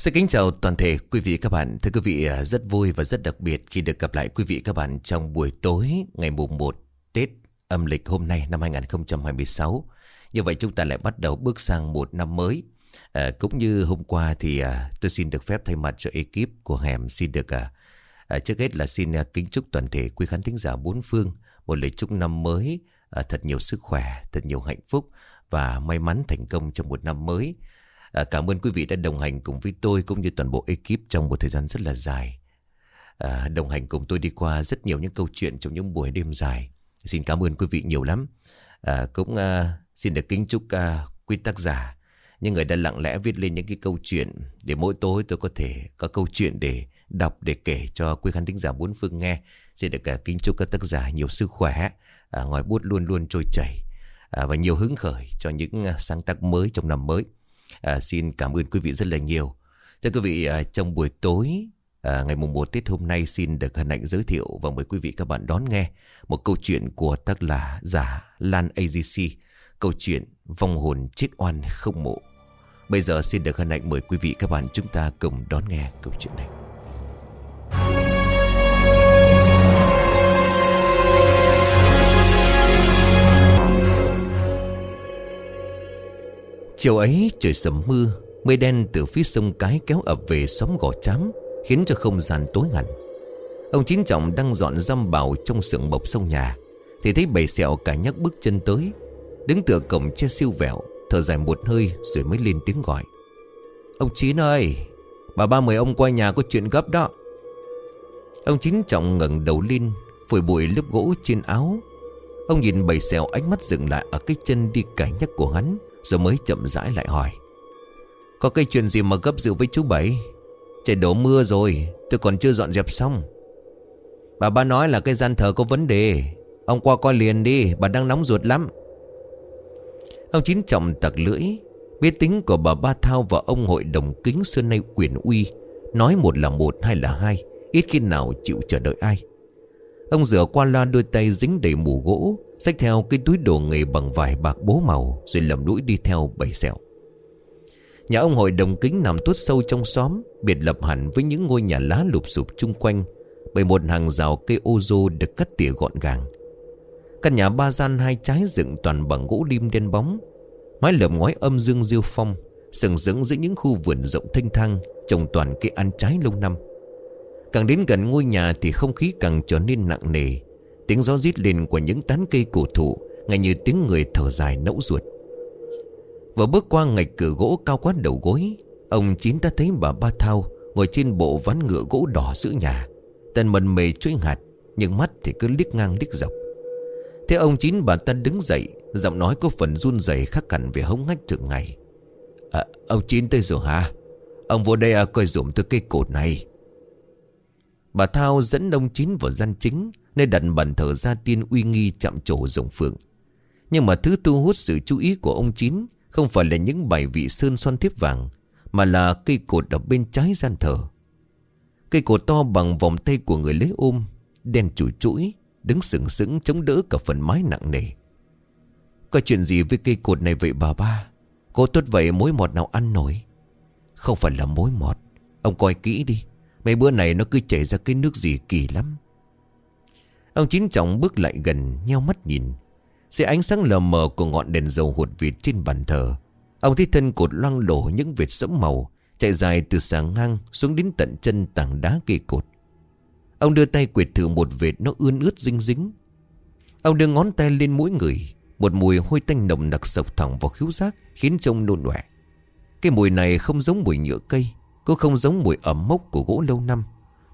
Xin kính chào toàn thể quý vị các bạn. Thưa quý vị, à, rất vui và rất đặc biệt khi được gặp lại quý vị các bạn trong buổi tối ngày mùng 1 Tết âm lịch hôm nay năm 2026. Như vậy chúng ta lại bắt đầu bước sang một năm mới. À, cũng như hôm qua thì à, tôi xin được phép thay mặt cho ekip của Hẻm xin được à, à, trước hết là xin à, kính chúc toàn thể quý khán thính giả bốn phương một lời chúc năm mới à, thật nhiều sức khỏe, thật nhiều hạnh phúc và may mắn thành công trong một năm mới. À, cảm ơn quý vị đã đồng hành cùng với tôi cũng như toàn bộ ekip trong một thời gian rất là dài. À, đồng hành cùng tôi đi qua rất nhiều những câu chuyện trong những buổi đêm dài. Xin cảm ơn quý vị nhiều lắm. À, cũng à, xin được kính chúc à, quý tác giả, những người đã lặng lẽ viết lên những cái câu chuyện để mỗi tối tôi có thể có câu chuyện để đọc để kể cho quý khán thính giả bốn phương nghe. Xin được cả kính chúc các tác giả nhiều sức khỏe, à, ngòi bút luôn luôn trôi chảy à, và nhiều hứng khởi cho những à, sáng tác mới trong năm mới. À, xin cảm ơn quý vị rất là nhiều. Thưa quý vị, à, trong buổi tối à, ngày mùng 1 Tết hôm nay xin được hân hạnh giới thiệu và mời quý vị các bạn đón nghe một câu chuyện của tác giả giả Lan AGC. Câu chuyện Vong hồn chết oan không mộ. Bây giờ xin được hân hạnh mời quý vị các bạn chúng ta cùng đón nghe câu chuyện này. Chiều ấy trời sầm mưa, Mây đen từ phía sông Cái kéo ập về xóm gò chám, Khiến cho không gian tối hẳn Ông Chín Trọng đang dọn răm bào trong sưởng bọc sông nhà, Thì thấy bầy sẹo cả nhắc bước chân tới. Đứng tựa cổng che siêu vẹo, Thở dài một hơi rồi mới lên tiếng gọi. Ông Chín ơi, Bà ba mời ông qua nhà có chuyện gấp đó. Ông Chín Trọng ngẩng đầu lên Phổi bụi lớp gỗ trên áo. Ông nhìn bầy sẹo ánh mắt dừng lại Ở cái chân đi cả nhắc của hắn. Rồi mới chậm rãi lại hỏi. Có cái chuyện gì mà gấp dự với chú Bảy? Trời đổ mưa rồi, Tôi còn chưa dọn dẹp xong. Bà ba nói là cái gian thờ có vấn đề. Ông qua coi liền đi, Bà đang nóng ruột lắm. Ông Chín Trọng tặc lưỡi, Biết tính của bà Ba Thao và ông hội đồng kính xưa nay quyền uy, Nói một là một hai là hai, Ít khi nào chịu chờ đợi ai. Ông rửa qua loa đôi tay dính đầy mù gỗ, Xách theo cái túi đồ nghề bằng vải bạc bố màu, Rồi lầm lũi đi theo bầy sẹo. Nhà ông hội đồng kính nằm tuốt sâu trong xóm, Biệt lập hẳn với những ngôi nhà lá lụp sụp chung quanh, Bởi một hàng rào cây ô rô được cắt tỉa gọn gàng. Căn nhà ba gian hai trái dựng toàn bằng gỗ lim đen bóng, Mái lợp ngói âm dương diêu phong, Sừng sững giữa những khu vườn rộng thanh thang, Trồng toàn cây ăn trái lâu năm. Càng đến gần ngôi nhà thì không khí càng trở nên nặng nề. Tiếng gió rít lên của những tán cây cổ thụ Ngay như tiếng người thở dài nẫu ruột. Vừa bước qua ngạch cửa gỗ cao quá đầu gối Ông Chín đã thấy bà Ba Thao Ngồi trên bộ ván ngựa gỗ đỏ giữa nhà. Tần mần mề chuỗi hạt Nhưng mắt thì cứ liếc ngang liếc dọc. Thế ông Chín bà ta đứng dậy Giọng nói có phần run rẩy khác hẳn về hống hách thường ngày. À, Ông Chín tới rồi hả? Ông vô đây à, coi dùm tôi cây cột này. Bà Thao dẫn ông Chín vào gian chính, Nơi đặt bàn thờ gia tiên uy nghi chạm trổ rồng phượng. Nhưng mà thứ thu hút sự chú ý của ông Chín Không phải là những bài vị sơn son thiếp vàng, Mà là cây cột ở bên trái gian thờ. Cây cột to bằng vòng tay của người lấy ôm Đen chủi chuỗi, Đứng sừng sững chống đỡ cả phần mái nặng nề. Có chuyện gì với cây cột này vậy bà ba? Cô tốt vậy mối mọt nào ăn nổi? Không phải là mối mọt. Ông coi kỹ đi. Mấy bữa này nó cứ chảy ra cái nước gì kỳ lắm. Ông Chín Trọng bước lại gần, nheo mắt nhìn. Sẽ ánh sáng lờ mờ của ngọn đèn dầu hụt vịt trên bàn thờ, Ông thấy thân cột loang lổ những vệt sẫm màu, Chạy dài từ sáng ngang xuống đến tận chân tảng đá cây cột. Ông đưa tay quệt thử một vệt nó ươn ướt dính dính. Ông đưa ngón tay lên mũi người, Một mùi hôi tanh nồng nặc sộc thẳng vào khiếu giác, Khiến trông nôn nọe Cái mùi này không giống mùi nhựa cây cũng không giống mùi ẩm mốc của gỗ lâu năm.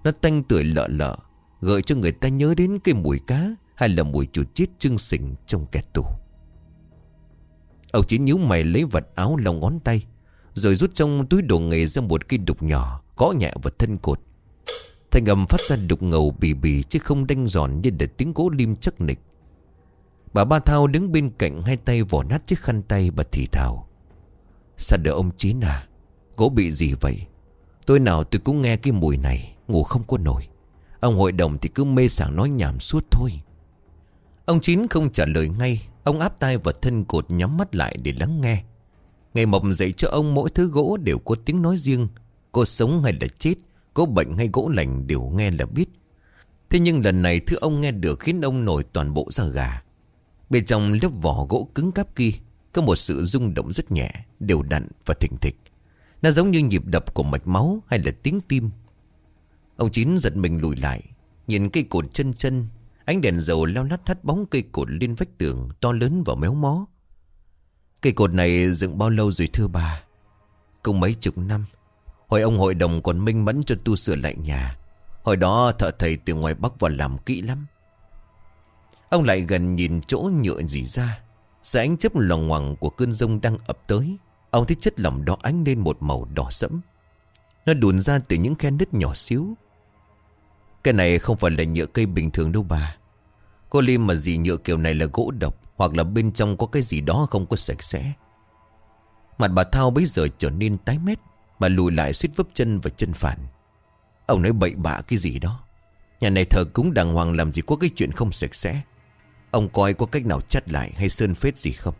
Nó tanh tưởi lợ lợ, Gợi cho người ta nhớ đến cái mùi cá Hay là mùi chuột chết trưng sình trong kẹt tù. Ông chỉ nhíu mày lấy vật áo lòng ngón tay, Rồi rút trong túi đồ nghề ra một cái đục nhỏ, Gõ nhẹ vào thân cột. Thanh âm phát ra đục ngầu bì bì Chứ không đanh giòn như để tiếng gỗ lim chắc nịch. Bà Ba Thao đứng bên cạnh Hai tay vỏ nát chiếc khăn tay bà thì thào Sao đỡ ông Chín à Gỗ bị gì vậy? Tôi nào tôi cũng nghe cái mùi này, Ngủ không có nổi. Ông hội đồng thì cứ mê sảng nói nhảm suốt thôi. Ông Chín không trả lời ngay, Ông áp tay vào thân cột nhắm mắt lại để lắng nghe. Ngày mộng dậy cho ông mỗi thứ gỗ đều có tiếng nói riêng. Cô sống hay là chết, Có bệnh hay gỗ lành đều nghe là biết. Thế nhưng lần này thứ ông nghe được khiến ông nổi toàn bộ da gà. Bên trong lớp vỏ gỗ cứng cáp kia, Có một sự rung động rất nhẹ, Đều đặn và thỉnh thịch. Nó giống như nhịp đập của mạch máu Hay là tiếng tim. Ông Chín giật mình lùi lại, Nhìn cây cột chân chân, Ánh đèn dầu leo lắt thắt bóng cây cột lên vách tường To lớn và méo mó. Cây cột này dựng bao lâu rồi thưa bà? Cũng mấy chục năm. Hồi ông hội đồng còn minh mẫn cho tu sửa lại nhà. Hồi đó thợ thầy từ ngoài Bắc vào làm kỹ lắm. Ông lại gần nhìn chỗ nhựa gì ra sẽ ánh chấp lòng ngoằng của cơn rông đang ập tới. Ông thấy chất lỏng đó ánh lên một màu đỏ sẫm. Nó đùn ra từ những khe nứt nhỏ xíu. Cái này không phải là nhựa cây bình thường đâu bà. Cô Lim mà gì nhựa kiểu này là gỗ độc, Hoặc là bên trong có cái gì đó không có sạch sẽ. Mặt bà Thao bây giờ trở nên tái mét, Bà lùi lại suýt vấp chân và chân phản. Ông nói bậy bạ cái gì đó. Nhà này thờ cúng đàng hoàng làm gì có cái chuyện không sạch sẽ. Ông coi có cách nào chắt lại hay sơn phết gì không?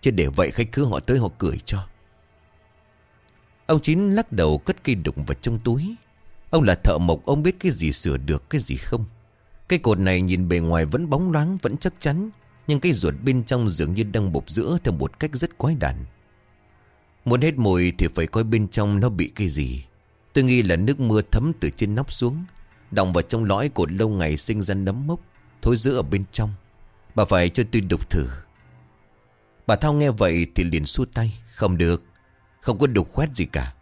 Chứ để vậy khách cứ họ tới họ cười cho. Ông Chín lắc đầu cất cây đụng vào trong túi. Ông là thợ mộc, ông biết cái gì sửa được, cái gì không. Cây cột này nhìn bề ngoài vẫn bóng loáng, vẫn chắc chắn. Nhưng cái ruột bên trong dường như đang bột giữa theo một cách rất quái đản. Muốn hết mùi thì phải coi bên trong nó bị cái gì. Tôi nghĩ là nước mưa thấm từ trên nóc xuống, Đọng vào trong lõi cột lâu ngày sinh ra nấm mốc, Thối giữa ở bên trong. Bà phải cho tôi đục thử. Bà Thao nghe vậy thì liền xua tay. Không được. Không có đục khoét gì cả.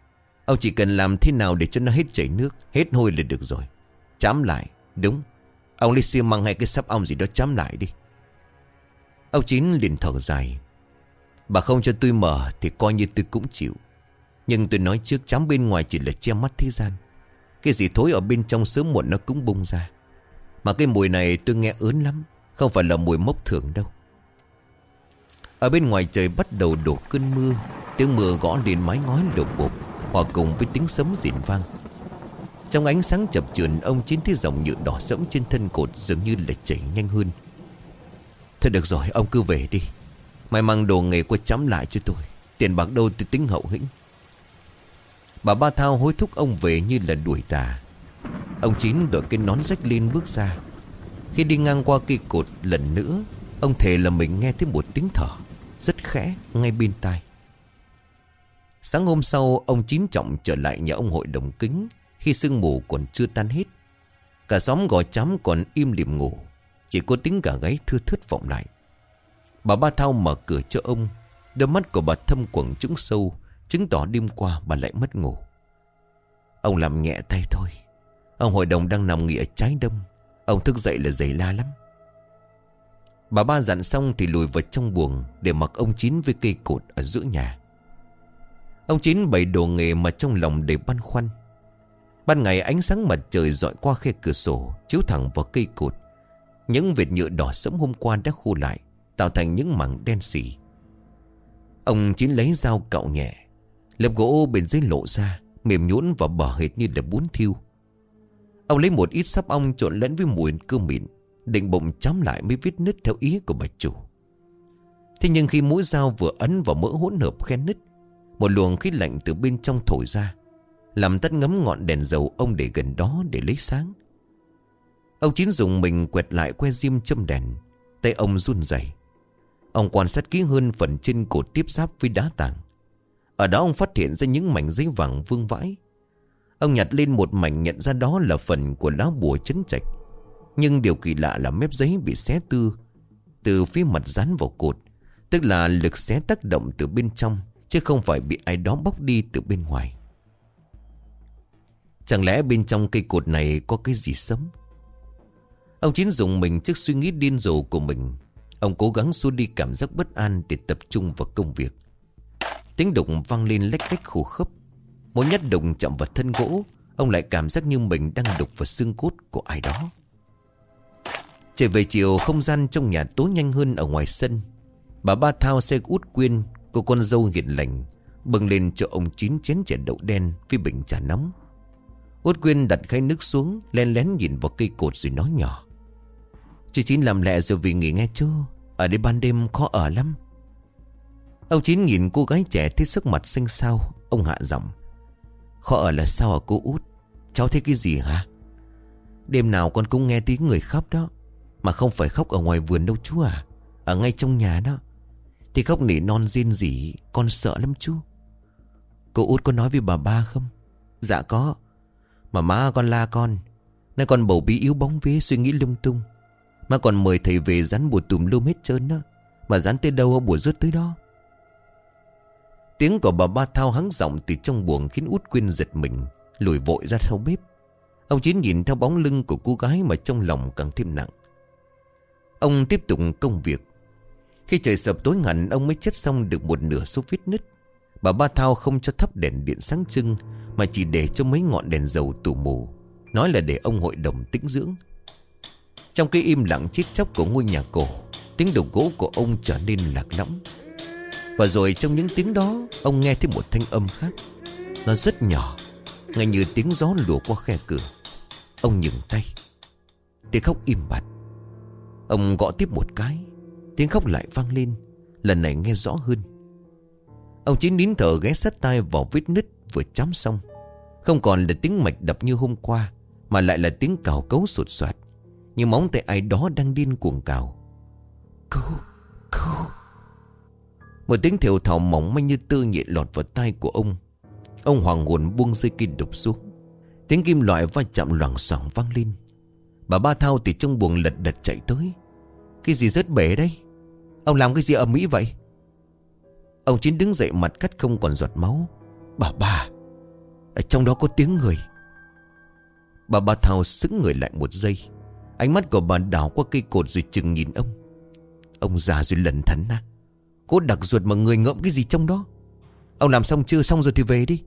Ông chỉ cần làm thế nào để cho nó hết chảy nước, Hết hôi là được rồi. Chám lại. Đúng. Ông lấy xi măng hay cái sắp ong gì đó chám lại đi. Ông Chín liền thở dài. Bà không cho tôi mở Thì coi như tôi cũng chịu. Nhưng tôi nói trước chám bên ngoài chỉ là che mắt thế gian. Cái gì thối ở bên trong sớm muộn nó cũng bung ra. Mà cái mùi này tôi nghe ớn lắm. Không phải là mùi mốc thường đâu. Ở bên ngoài trời bắt đầu đổ cơn mưa. Tiếng mưa gõ lên mái ngói đổ bột Hòa cùng với tiếng sấm rền vang. Trong ánh sáng chập chờn, Ông chín thấy dòng nhựa đỏ sẫm trên thân cột Dường như là chảy nhanh hơn. Thôi được rồi, ông cứ về đi. Mày mang đồ nghề qua chấm lại cho tôi. Tiền bạc đâu tôi tính hậu hĩnh. Bà Ba Thao hối thúc ông về như là đuổi tà. Ông Chín đội cái nón rách lên bước ra. Khi đi ngang qua cây cột lần nữa, Ông thề là mình nghe thấy một tiếng thở. Rất khẽ ngay bên tai. Sáng hôm sau, Ông Chín trọng trở lại nhà ông hội đồng kính Khi sương mù còn chưa tan hết. Cả xóm gò chám còn im lìm ngủ, Chỉ có tiếng gà gáy thưa thất vọng lại. Bà Ba Thao mở cửa cho ông, Đôi mắt của bà thâm quầng trũng sâu, Chứng tỏ đêm qua bà lại mất ngủ. Ông làm nhẹ tay thôi. Ông hội đồng đang nằm nghỉ ở trái đông Ông thức dậy là dày la lắm. Bà ba dặn xong thì lùi vào trong buồng Để mặc ông Chín với cây cột ở giữa nhà. Ông Chín bày đồ nghề mà trong lòng đầy băn khoăn. Ban ngày ánh sáng mặt trời dọi qua khe cửa sổ, Chiếu thẳng vào cây cột. Những vệt nhựa đỏ sẫm hôm qua đã khô lại, Tạo thành những mảng đen xỉ Ông Chín lấy dao cạo nhẹ Lớp gỗ bên dưới lộ ra, Mềm nhũn và bở hệt như là bún thiêu. Ông lấy một ít sắp ong trộn lẫn với mùi cơ mịn. Định bụng chấm lại mới viết nứt theo ý của bà chủ. Thế nhưng khi mũi dao vừa ấn vào mỡ hỗn hợp khen nứt, Một luồng khí lạnh từ bên trong thổi ra, Làm tắt ngấm ngọn đèn dầu ông để gần đó để lấy sáng. Ông Chín dùng mình quẹt lại que diêm châm đèn, Tay ông run rẩy. Ông quan sát kỹ hơn phần trên cột tiếp giáp với đá tảng. Ở đó ông phát hiện ra những mảnh giấy vàng vương vãi. Ông nhặt lên một mảnh nhận ra đó là phần của lá bùa chấn trạch. Nhưng điều kỳ lạ là mép giấy bị xé tư, Từ phía mặt dán vào cột, Tức là lực xé tác động từ bên trong, Chứ không phải bị ai đó bóc đi từ bên ngoài. Chẳng lẽ bên trong cây cột này có cái gì sấm? Ông Chín dùng mình trước suy nghĩ điên rồ của mình. Ông cố gắng xua đi cảm giác bất an để tập trung vào công việc. Tiếng đụng vang lên lách cách khổ khớp Mỗi nhát đụng chạm vào thân gỗ, Ông lại cảm giác như mình đang đục vào xương cốt của ai đó. Trở về chiều, không gian trong nhà tối nhanh hơn ở ngoài sân. Bà ba thao xe út quyên, Cô con dâu hiền lành, Bưng lên cho ông chín chén chè đậu đen Với bình trà nóng. Út quyên đặt khay nước xuống, Len lén nhìn vào cây cột rồi nói nhỏ. Chị Chín làm lẹ rồi vì nghỉ nghe chưa? Ở đây ban đêm khó ở lắm. Ông Chín nhìn cô gái trẻ thấy sức mặt xanh xao, Ông hạ giọng. Khó ở là sao ở cô út? Cháu thấy cái gì hả? Đêm nào con cũng nghe tiếng người khóc đó. Mà không phải khóc ở ngoài vườn đâu chú à. Ở ngay trong nhà đó. Thì khóc nỉ non riêng gì Con sợ lắm chú. Cô út có nói với bà ba không? Dạ có. Mà má con la con, Nay con bầu bí yếu bóng vế suy nghĩ lung tung. Má còn mời thầy về rắn bùa tùm lum hết trơn đó. Mà rắn tới đâu, bùa rớt tới đó. Tiếng của bà ba thao hắng giọng từ trong buồng khiến út quyên giật mình, Lùi vội ra sau bếp. Ông Chín nhìn theo bóng lưng của cô gái mà trong lòng càng thêm nặng. Ông tiếp tục công việc. Khi trời sập tối ngẩn ông mới chết xong được một nửa số vết nứt. Bà ba thao không cho thắp đèn điện sáng trưng, Mà chỉ để cho mấy ngọn đèn dầu tù mù. Nói là để ông hội đồng tĩnh dưỡng. Trong cái im lặng chết chóc của ngôi nhà cổ, Tiếng đầu gỗ của ông trở nên lạc lõng. Và rồi trong những tiếng đó, Ông nghe thấy một thanh âm khác. Nó rất nhỏ Ngay như tiếng gió lùa qua khe cửa. Ông nhường tay, Tiếng khóc im bặt. Ông gõ tiếp một cái. Tiếng khóc lại vang lên. Lần này nghe rõ hơn. Ông chỉ nín thở ghé sát tay vào vết nứt vừa chám xong. Không còn là tiếng mạch đập như hôm qua, Mà lại là tiếng cào cấu sụt soạt, Như móng tay ai đó đang điên cuồng cào. Cứu Cứu. Một tiếng thều thào mỏng manh như tơ nhẹ lọt vào tay của ông. Ông hoàng hồn buông dây kim đục xuống. Tiếng kim loại va chạm loảng xoảng vang lên. Bà ba thao từ trong buồng lật đật chạy tới. Cái gì rớt bể đây Ông làm cái gì ở Mỹ vậy? Ông Chín đứng dậy mặt cắt không còn giọt máu. Bà bà Ở trong đó có tiếng người. Bà ba thao sững người lại một giây. Ánh mắt của bà đảo qua cây cột rồi chừng nhìn ông. Ông già rồi lần thắn na Cố đặc ruột mà người ngậm cái gì trong đó. Ông làm xong chưa? Xong rồi thì về đi.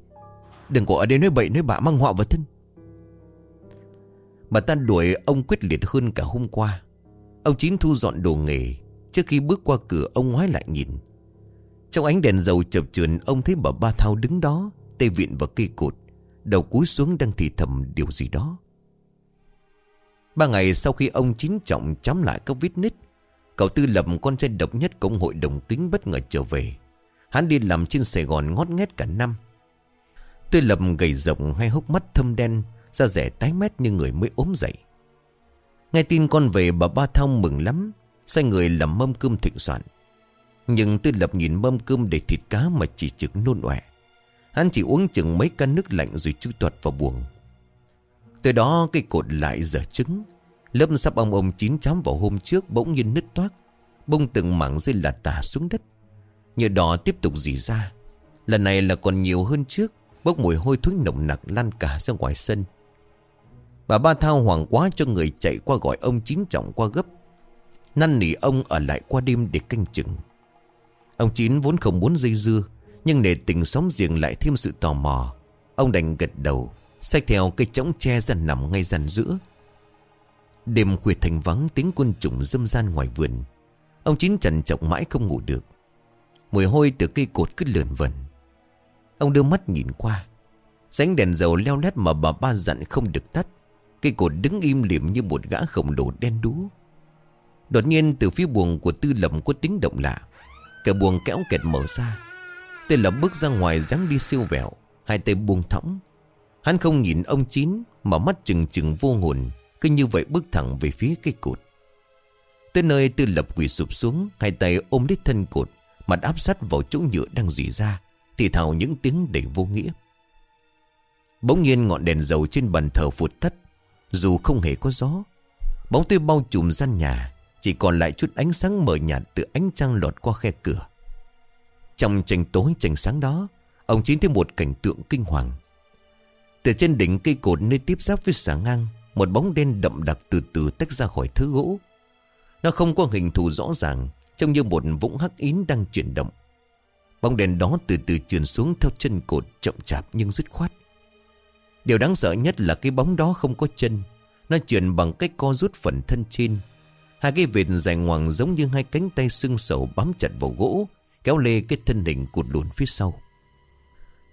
Đừng có ở đây nói bậy, nói bạ, mang họa vào thân. Bà ta đuổi ông quyết liệt hơn cả hôm qua. Ông Chín thu dọn đồ nghề, Trước khi bước qua cửa ông ngoái lại nhìn. Trong ánh đèn dầu chập chờn, Ông thấy bà ba thao đứng đó Tay viện vào cây cột, Đầu cúi xuống đang thì thầm điều gì đó. Ba ngày sau khi ông Chín trọng chám lại các vết nứt, Cậu Tư Lập, con trai độc nhất của ông hội đồng kính bất ngờ trở về. Hắn đi làm trên Sài Gòn ngót nghét cả năm. Tư Lập gầy rộng hai hốc mắt thâm đen Da rẻ tái mét như người mới ốm dậy. Nghe tin con về, bà ba thao mừng lắm, Sai người làm mâm cơm thịnh soạn. Nhưng Tư Lập nhìn mâm cơm để thịt cá mà chỉ trực nôn ọe. Hắn chỉ uống chừng mấy can nước lạnh rồi chui tuột vào buồng. Từ đó cây cột lại dở trứng. Lớp sắp ông ông chín chám vào hôm trước bỗng nhiên nứt toác Bông từng mảng rơi lạt tả xuống đất. Nhựa đỏ tiếp tục dì ra. Lần này là còn nhiều hơn trước, Bốc mùi hôi thối nồng nặc lan cả ra ngoài sân. Bà ba thao hoảng quá cho người chạy qua gọi ông chín trọng qua gấp. Năn nỉ ông ở lại qua đêm để canh chừng. Ông chín vốn không muốn dây dưa, Nhưng để tình xóm giềng lại thêm sự tò mò. Ông đành gật đầu, Xách theo cây trống tre ra nằm ngay dàn giữa. Đêm khuya thành vắng, tiếng quân trùng dâm gian ngoài vườn. Ông chín trần trọng mãi không ngủ được. Mùi hôi từ cây cột cứ lượn vần. Ông đưa mắt nhìn qua. Sánh đèn dầu leo lét mà bà ba dặn không được tắt. Cây cột đứng im liệm như một gã khổng lồ đen đúa. Đột nhiên từ phía buồng của tư lầm có tiếng động lạ. Cả buồng kéo kẹt mở ra. Tư lầm bước ra ngoài dáng đi siêu vẹo, Hai tay buông thõng. Hắn không nhìn ông Chín Mà mắt chừng chừng vô hồn, Cứ như vậy bước thẳng về phía cây cột. Tới nơi tư lập quỳ sụp xuống, Hai tay ôm lấy thân cột, Mặt áp sát vào chỗ nhựa đang dì ra, Thì thào những tiếng đầy vô nghĩa. Bỗng nhiên ngọn đèn dầu trên bàn thờ phụt thất dù không hề có gió, Bóng tôi bao trùm gian nhà, Chỉ còn lại chút ánh sáng mờ nhạt Từ ánh trăng lọt qua khe cửa. Trong tranh tối, tranh sáng đó, Ông Chín thấy một cảnh tượng kinh hoàng. Từ trên đỉnh cây cột nơi tiếp giáp với xà ngang, Một bóng đen đậm đặc từ từ tách ra khỏi thứ gỗ. Nó không có hình thù rõ ràng, Trông như một vũng hắc ín đang chuyển động. Bóng đèn đó từ từ trườn xuống theo chân cột chậm chạp nhưng dứt khoát. Điều đáng sợ nhất là cái bóng đó không có chân. Nó chuyển bằng cách co rút phần thân trên. Hai cái vệt dài ngoằng giống như hai cánh tay xương sầu bám chặt vào gỗ, Kéo lê cái thân hình cụt lùn phía sau.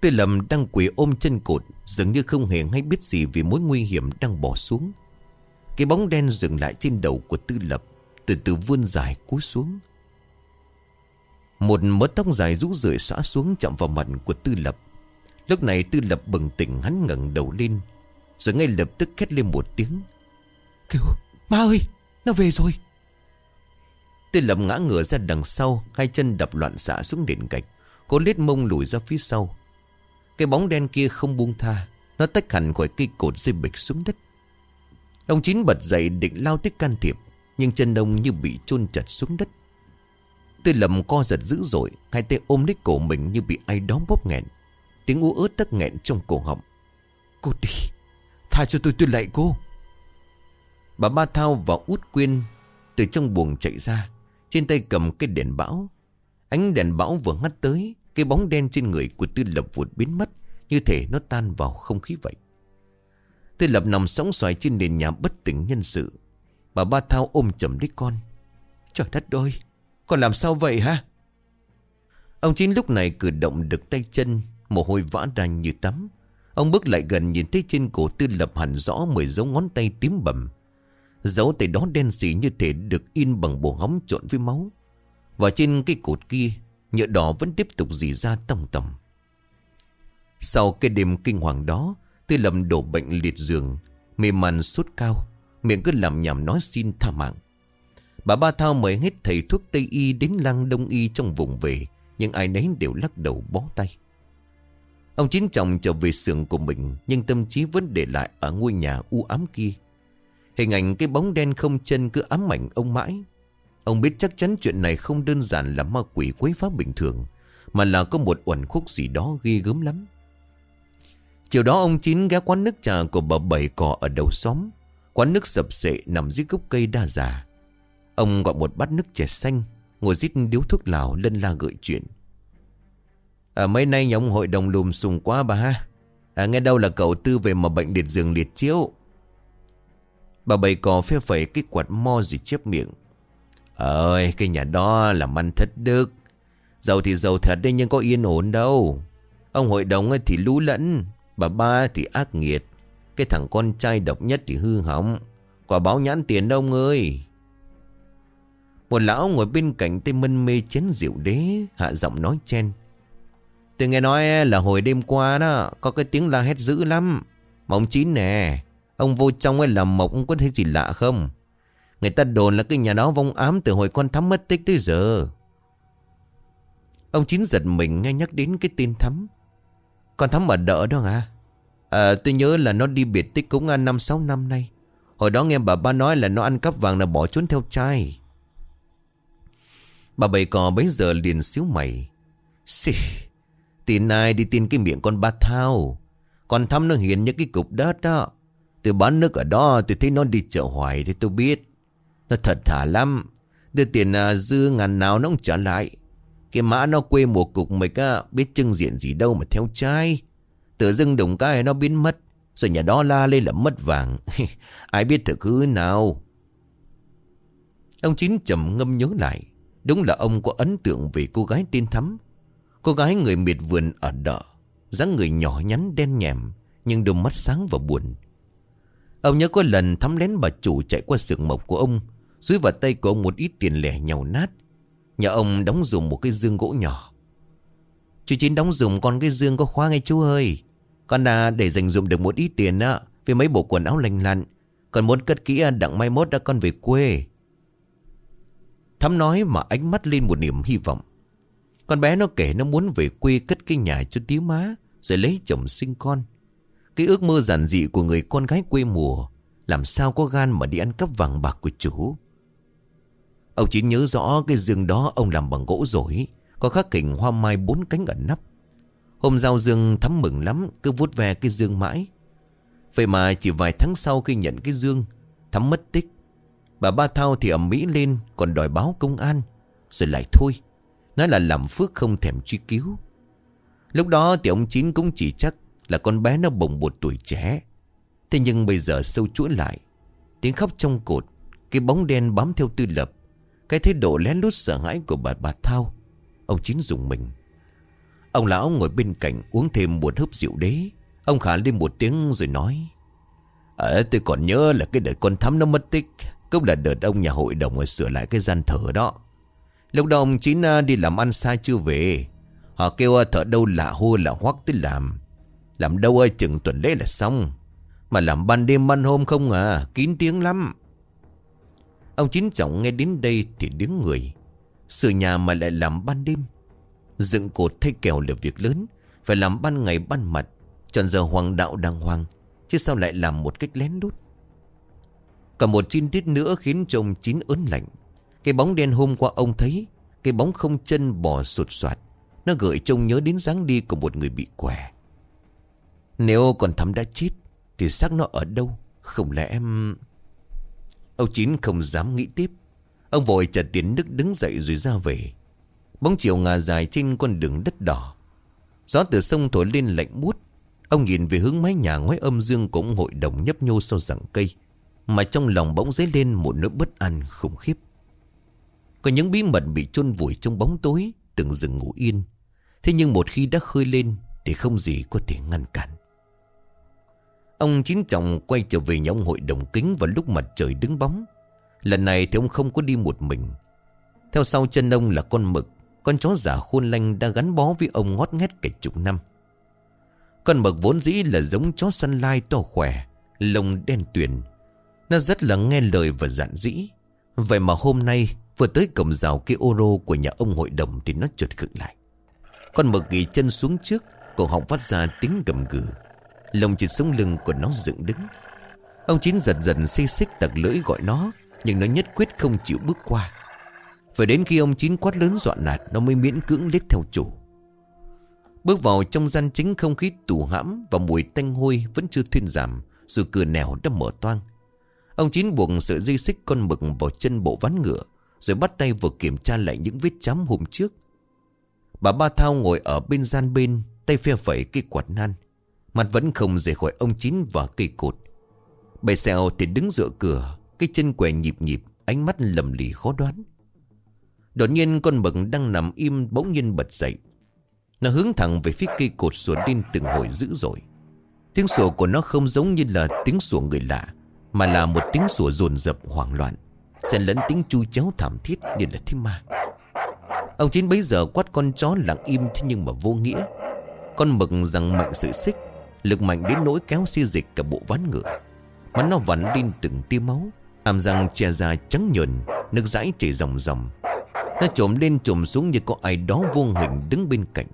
Tư lầm đang quỳ ôm chân cột, Dường như không hề hay biết gì Vì mối nguy hiểm đang bỏ xuống. Cái bóng đen dừng lại trên đầu của tư lập, Từ từ vươn dài cúi xuống. Một mớ tóc dài rũ rượi xõa xuống chạm vào mặt của tư lập. Lúc này Tư Lập bừng tỉnh, hắn ngẩng đầu lên. Rồi ngay lập tức khét lên một tiếng. Kêu Ma ơi, Nó về rồi. Tư Lập ngã ngửa ra đằng sau, Hai chân đập loạn xạ xuống nền gạch. Cô lết mông lùi ra phía sau. Cái bóng đen kia không buông tha, Nó tách hẳn khỏi cây cột rơi bịch xuống đất. Ông Chín bật dậy định lao tích can thiệp, Nhưng chân ông như bị chôn chặt xuống đất. Tư lầm co giật dữ dội, Hai tay ôm lấy cổ mình như bị ai đó bóp nghẹn. Tiếng u ớt tắc nghẹn trong cổ họng. Cô đi Tha cho tôi tôi lại cô. Bà Ba Thao và út quyên Từ trong buồng chạy ra, Trên tay cầm cái đèn bão. Ánh đèn bão vừa ngắt tới, Cái bóng đen trên người của Tư Lập vụt biến mất, Như thể nó tan vào không khí vậy. Tư Lập nằm sóng xoài trên nền nhà bất tỉnh nhân sự. Bà Ba Thao ôm chầm lấy con. Trời đất ơi, Con làm sao vậy ha? Ông Chín lúc này cử động được tay chân Mồ hôi vã ra như tắm. Ông bước lại gần nhìn thấy trên cổ Tư Lập hẳn rõ Mười dấu ngón tay tím bầm. Dấu tay đó đen xỉ như thể được in bằng bồ hóng trộn với máu. Và trên cái cột kia, Nhựa đỏ vẫn tiếp tục dì ra tòng tòng. Sau cái đêm kinh hoàng đó, Tư lầm đổ bệnh liệt giường, Mê man sốt cao, Miệng cứ làm nhảm nói xin tha mạng. Bà Ba Thao mời hết thầy thuốc Tây Y đến lăng Đông Y trong vùng về, Nhưng ai nấy đều lắc đầu bó tay. Ông Chín Trọng trở về xưởng của mình, Nhưng tâm trí vẫn để lại ở ngôi nhà u ám kia. Hình ảnh cái bóng đen không chân cứ ám ảnh ông mãi. Ông biết chắc chắn chuyện này không đơn giản là ma quỷ quấy phá bình thường, Mà là có một uẩn khúc gì đó ghi gớm lắm. Chiều đó ông Chín ghé quán nước trà của bà Bảy cỏ ở đầu xóm. Quán nước sập sệ nằm dưới gốc cây đa già. Ông gọi một bát nước chè xanh, Ngồi rít điếu thuốc lào lân la gợi chuyện. À mấy nay nhà ông hội đồng lùm xùng quá bà ha. À nghe đâu là cậu tư về mà bệnh liệt giường liệt chiếu. Bà bầy cò phê phẩy cái quạt mo gì chép miệng. Ơi, cái nhà đó là ăn thất đức. Giàu thì giàu thật đấy, nhưng có yên ổn đâu. Ông hội đồng thì lú lẫn, Bà ba thì ác nghiệt. Cái thằng con trai độc nhất thì hư hỏng. Quả báo nhãn tiền đâu ông ơi? Một lão ngồi bên cạnh tay mân mê chén rượu đế, Hạ giọng nói chen. Tôi nghe nói là hồi đêm qua đó, Có cái tiếng la hét dữ lắm. Mà ông Chín nè, Ông vô trong ấy làm mộc có thấy gì lạ không? Người ta đồn là cái nhà đó vong ám Từ hồi con thắm mất tích tới giờ. Ông Chín giật mình nghe nhắc đến cái tin thắm. Con thắm ở đỡ đó à À tôi nhớ là nó đi biệt tích cũng à, năm sáu năm nay. Hồi đó nghe bà ba nói là nó ăn cắp vàng là bỏ trốn theo trai. Bà bầy cò bấy giờ liền xíu mày. Xì. Tin ai đi tin cái miệng con ba thao. Con thăm nó hiền những cái cục đất đó. Tôi bán nước ở đó, tôi thấy nó đi chợ hoài thì tôi biết. Nó thật thả lắm. Đưa tiền à, dư ngàn nào nó cũng trả lại. Cái mã nó quê một cục mấy á, Biết trưng diện gì đâu mà theo trai Tự dưng đồng cái nó biến mất. Rồi nhà đó la lên là mất vàng. Ai biết thực hư nào. Ông Chín trầm ngâm nhớ lại. Đúng là ông có ấn tượng về cô gái tên Thắm. Cô gái người miệt vườn ở đợ, dáng người nhỏ nhắn đen nhèm Nhưng đôi mắt sáng và buồn. Ông nhớ có lần thắm lén bà chủ chạy qua sườn mộc của ông Dưới vào tay của ông một ít tiền lẻ nhàu nát. Nhà ông đóng dùng một cái dương gỗ nhỏ. Chú Chín đóng dùng con cái dương có khóa ngay chú ơi. Con à để dành dụng được một ít tiền á Vì mấy bộ quần áo lành lặn. Còn muốn cất kỹ đặng mai mốt đã con về quê. Thắm nói mà ánh mắt lên một niềm hy vọng. Con bé nó kể nó muốn về quê cất cái nhà cho tí má, Rồi lấy chồng sinh con. Cái ước mơ giản dị của người con gái quê mùa, Làm sao có gan mà đi ăn cắp vàng bạc của chủ? Ông chỉ nhớ rõ cái giường đó ông làm bằng gỗ rồi, Có khắc hình hoa mai bốn cánh ẩn nắp. Hôm giao dương thắm mừng lắm, Cứ vuốt ve cái dương mãi. Vậy mà chỉ vài tháng sau khi nhận cái dương, Thắm mất tích. Bà ba thao thì ẩm mỹ lên, Còn đòi báo công an, Rồi lại thôi. Nói là làm phước không thèm truy cứu. Lúc đó thì ông Chín cũng chỉ chắc là con bé nó bồng bột tuổi trẻ. Thế nhưng bây giờ sâu chuỗi lại, Tiếng khóc trong cột, Cái bóng đen bám theo tư lập, Cái thái độ lén lút sợ hãi của bà bà Thao. Ông Chín dùng mình. Ông lão ngồi bên cạnh uống thêm một hớp rượu đế. Ông khả lên một tiếng rồi nói Ờ tôi còn nhớ là cái đợt con thắm nó mất tích, Cũng là đợt ông nhà hội đồng sửa lại cái gian thờ đó. Lúc đó ông Chín đi làm ăn xa chưa về? Họ kêu ờ, thợ đâu lạ hô lạ hoắc tới làm? Làm đâu, ơi, chừng tuần lễ là xong. Mà làm ban đêm ban hôm không à Kín tiếng lắm. Ông Chín Trọng nghe đến đây thì đứng người. Sửa nhà mà lại làm ban đêm. Dựng cột thay kèo là việc lớn, Phải làm ban ngày ban mặt. Chọn giờ hoàng đạo đàng hoàng, Chứ sao lại làm một cách lén lút? Cả một chi tiết nữa khiến chồng Chín ớn lạnh. Cái bóng đen hôm qua ông thấy, Cái bóng không chân bò sụt soạt. Nó gợi trông nhớ đến dáng đi của một người bị què. Nếu còn thắm đã chết, Thì xác nó ở đâu? Không lẽ em Ông Chín không dám nghĩ tiếp. Ông vội trả tiến đức đứng dậy rồi ra về. Bóng chiều ngà dài trên con đường đất đỏ. Gió từ sông thổi lên lạnh buốt. Ông nhìn về hướng mái nhà ngoái âm dương cũng hội đồng nhấp nhô sau rặng cây, Mà trong lòng bỗng dấy lên một nỗi bất an khủng khiếp. Có những bí mật bị chôn vùi trong bóng tối, Từng dừng ngủ yên. Thế nhưng một khi đã khơi lên Thì không gì có thể ngăn cản. Ông chín trọng quay trở về nhà ông hội đồng kính Vào lúc mặt trời đứng bóng. Lần này thì ông không có đi một mình. Theo sau chân ông là con mực, Con chó giả khôn lanh đã gắn bó với ông ngót nghét cả chục năm. Con mực vốn dĩ là giống chó săn lai to khỏe, Lông đen tuyền. Nó rất là nghe lời và dạn dĩ. Vậy mà hôm nay Vừa tới cổng rào kia ô rô của nhà ông hội đồng Thì nó trượt khựng lại. Con mực ghi chân xuống trước, Cổ họng phát ra tiếng gầm gừ. Lồng trên sống lưng của nó dựng đứng. Ông Chín giật dần xê xích tặc lưỡi gọi nó, Nhưng nó nhất quyết không chịu bước qua. Phải đến khi ông Chín quát lớn dọa nạt, Nó mới miễn cưỡng lết theo chủ. Bước vào trong gian chính không khí tù hãm Và mùi tanh hôi vẫn chưa thuyên giảm, dù cửa nẻo đã mở toang. Ông Chín buộc sợi dây xích con mực vào chân bộ ván ngựa rồi bắt tay vừa kiểm tra lại những vết chám hôm trước. Bà Ba Thao ngồi ở bên gian bên, Tay phe phẩy cây quạt nan. Mặt vẫn không rời khỏi ông Chín và cây cột. Bà xèo thì đứng dựa cửa, Cái chân què nhịp nhịp, Ánh mắt lầm lì khó đoán. Đột nhiên con mực đang nằm im bỗng nhiên bật dậy. Nó hướng thẳng về phía cây cột sủa lên từng hồi dữ dội. Tiếng sủa của nó không giống như là tiếng sủa người lạ, Mà là một tiếng sủa dồn dập hoảng loạn. Xen lẫn tiếng chu chéo thảm thiết như là thiên ma. Ông Chín bấy giờ quát con chó lặng im thế nhưng mà vô nghĩa. Con mực rằng mạnh sự xích, Lực mạnh đến nỗi kéo xi dịch cả bộ ván ngựa. Mà nó vắn lên từng tia máu, Hàm răng che ra trắng nhợn Nước dãi chảy ròng ròng. Nó trộm lên trộm xuống như có ai đó vô hình đứng bên cạnh.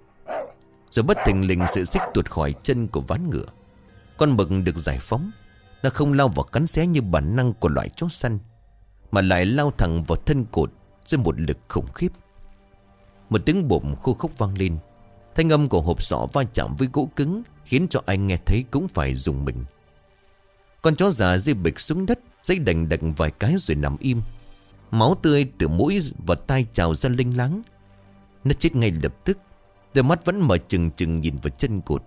Rồi bất thình lình sự xích tuột khỏi chân của ván ngựa. Con mực được giải phóng, Nó không lao vào cắn xé như bản năng của loại chó săn. Mà lại lao thẳng vào thân cột dưới một lực khủng khiếp. Một tiếng bụng khô khốc vang lên. Thanh âm của hộp sọ va chạm với gỗ cứng, Khiến cho anh nghe thấy cũng phải dùng mình. Con chó già dây bịch xuống đất, Dây đành đành vài cái rồi nằm im. Máu tươi từ mũi và tai trào ra linh láng. Nó chết ngay lập tức, Đôi mắt vẫn mở chừng chừng nhìn vào chân cột.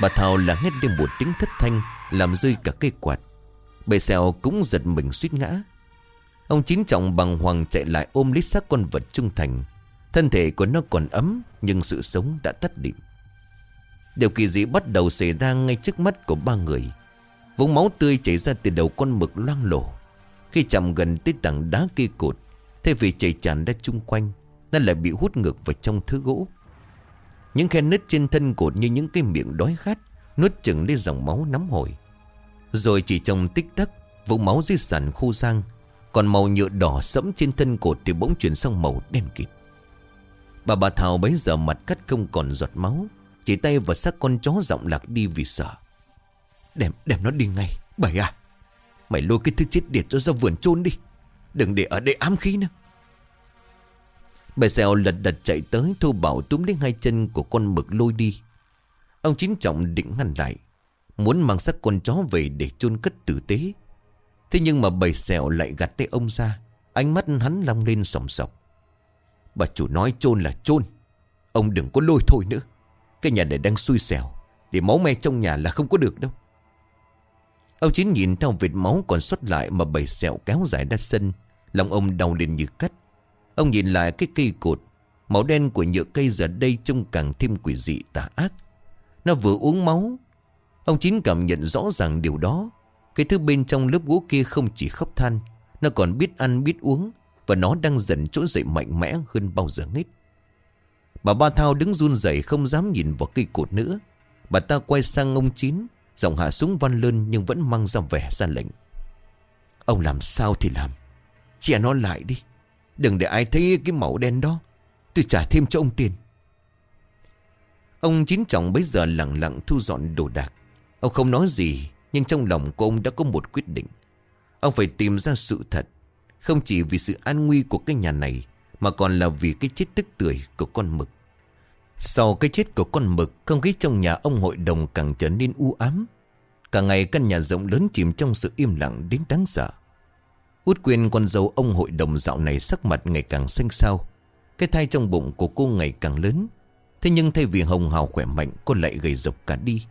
Bà Thảo là hét lên một tiếng thất thanh, Làm rơi cả cây quạt. Bầy xèo cũng giật mình suýt ngã. Ông chín trọng bằng hoàng chạy lại ôm lấy xác con vật trung thành. Thân thể của nó còn ấm, Nhưng sự sống đã tắt điểm Điều kỳ dị bắt đầu xảy ra ngay trước mắt của ba người. Vũng máu tươi chảy ra từ đầu con mực loang lổ. Khi chạm gần tới tảng đá kia cột, Thay vì chảy tràn ra chung quanh, Nó lại bị hút ngược vào trong thứ gỗ. Những khe nứt trên thân cột như những cái miệng đói khát, Nuốt chừng lên dòng máu nắm hồi. Rồi chỉ trong tích tắc, Vũng máu dưới sàn khô sang còn màu nhựa đỏ sẫm trên thân cột Thì bỗng chuyển sang màu đen kịt. Bà bà Thảo bấy giờ mặt cắt không còn giọt máu Chỉ tay vào xác con chó giọng lạc đi vì sợ. Đem, đem nó đi ngay Bảy à. Mày lôi cái thứ chết tiệt cho ra vườn chôn đi Đừng để ở đây ám khí nữa. Bà xèo lật đật chạy tới Thu bảo túm lấy hai chân của con mực lôi đi. Ông chính trọng định ngăn lại Muốn mang xác con chó về để chôn cất tử tế. Thế nhưng mà bầy sẹo lại gạt tay ông ra, Ánh mắt hắn long lên sòng sọc. Bà chủ nói chôn là chôn, Ông đừng có lôi thôi nữa. Cái nhà này đang xui xẻo, Để máu me trong nhà là không có được đâu. Ông Chín nhìn theo vệt máu còn xuất lại Mà bầy sẹo kéo dài ra sân, Lòng ông đau lên như cắt. Ông nhìn lại cái cây cột Màu đen của nhựa cây giờ đây trông càng thêm quỷ dị tà ác. Nó vừa uống máu, Ông Chín cảm nhận rõ ràng điều đó cái thứ bên trong lớp gỗ kia không chỉ khóc than, Nó còn biết ăn, biết uống, và nó đang dần trỗi dậy mạnh mẽ hơn bao giờ hết. Bà Ba Thao đứng run rẩy không dám nhìn vào cây cột nữa. Bà ta quay sang ông Chín, Giọng hạ súng văn lơn nhưng vẫn mang ra vẻ ra lệnh. Ông làm sao thì làm? Chia nó lại đi. Đừng để ai thấy cái màu đen đó. Tôi trả thêm cho ông tiền. Ông Chín Trọng bấy giờ lặng lặng thu dọn đồ đạc. Ông không nói gì nhưng trong lòng của ông đã có một quyết định. Ông phải tìm ra sự thật, Không chỉ vì sự an nguy của cái nhà này, Mà còn là vì cái chết tức tưởi của con mực. Sau cái chết của con mực, Không khí trong nhà ông hội đồng càng trở nên u ám. Cả ngày căn nhà rộng lớn chìm trong sự im lặng đến đáng sợ. Út quyền con dâu ông hội đồng dạo này sắc mặt ngày càng xanh xao. Cái thai trong bụng của cô ngày càng lớn. Thế nhưng thay vì hồng hào khỏe mạnh, Cô lại gầy rộc cả đi.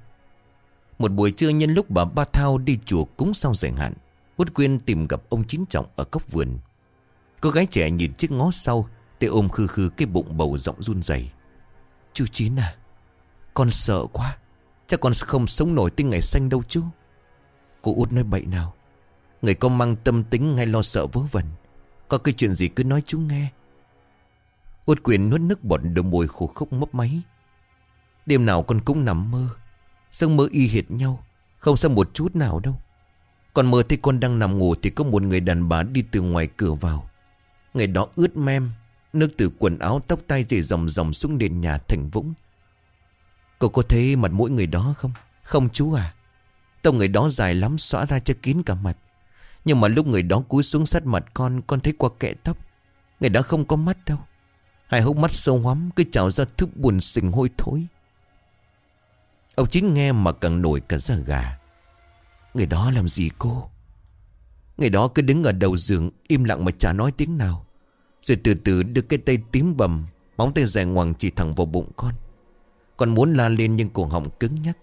Một buổi trưa nhân lúc bà Ba Thao đi chùa cúng sau giải hạn Út Quyên tìm gặp ông Chín Trọng ở cốc vườn. Cô gái trẻ nhìn chiếc ngó sau Tê ôm khư khư cái bụng bầu rộng run rẩy. Chú Chín à Con sợ quá, Chắc con không sống nổi tới ngày xanh đâu chú. Cô út nói bậy nào, Người con mang tâm tính hay lo sợ vớ vẩn, Có cái chuyện gì cứ nói chú nghe. Út quyền nuốt nước bọt đôi môi khô khốc mấp máy. Đêm nào con cũng nằm mơ Giấc mơ y hệt nhau, Không sao một chút nào đâu. Còn mơ thấy con đang nằm ngủ Thì có một người đàn bà đi từ ngoài cửa vào. Ngày đó ướt mem, Nước từ quần áo, tóc tay dày dòng dòng xuống nền nhà thành vũng. Cậu có thấy mặt mỗi người đó không? Không chú à? Tông người đó dài lắm xóa ra cho kín cả mặt. Nhưng mà lúc người đó cúi xuống sát mặt con Con thấy qua kẽ tóc. Người đó không có mắt đâu. Hai hốc mắt sâu hoắm, cứ trào ra thức buồn sình hôi thối. Ông Chín nghe mà càng nổi cả da gà. Người đó làm gì cô? Người đó cứ đứng ở đầu giường, Im lặng mà chả nói tiếng nào. Rồi từ từ đưa cái tay tím bầm, Móng tay dài ngoằng chỉ thẳng vào bụng con. Con muốn la lên nhưng cổ họng cứng nhắc,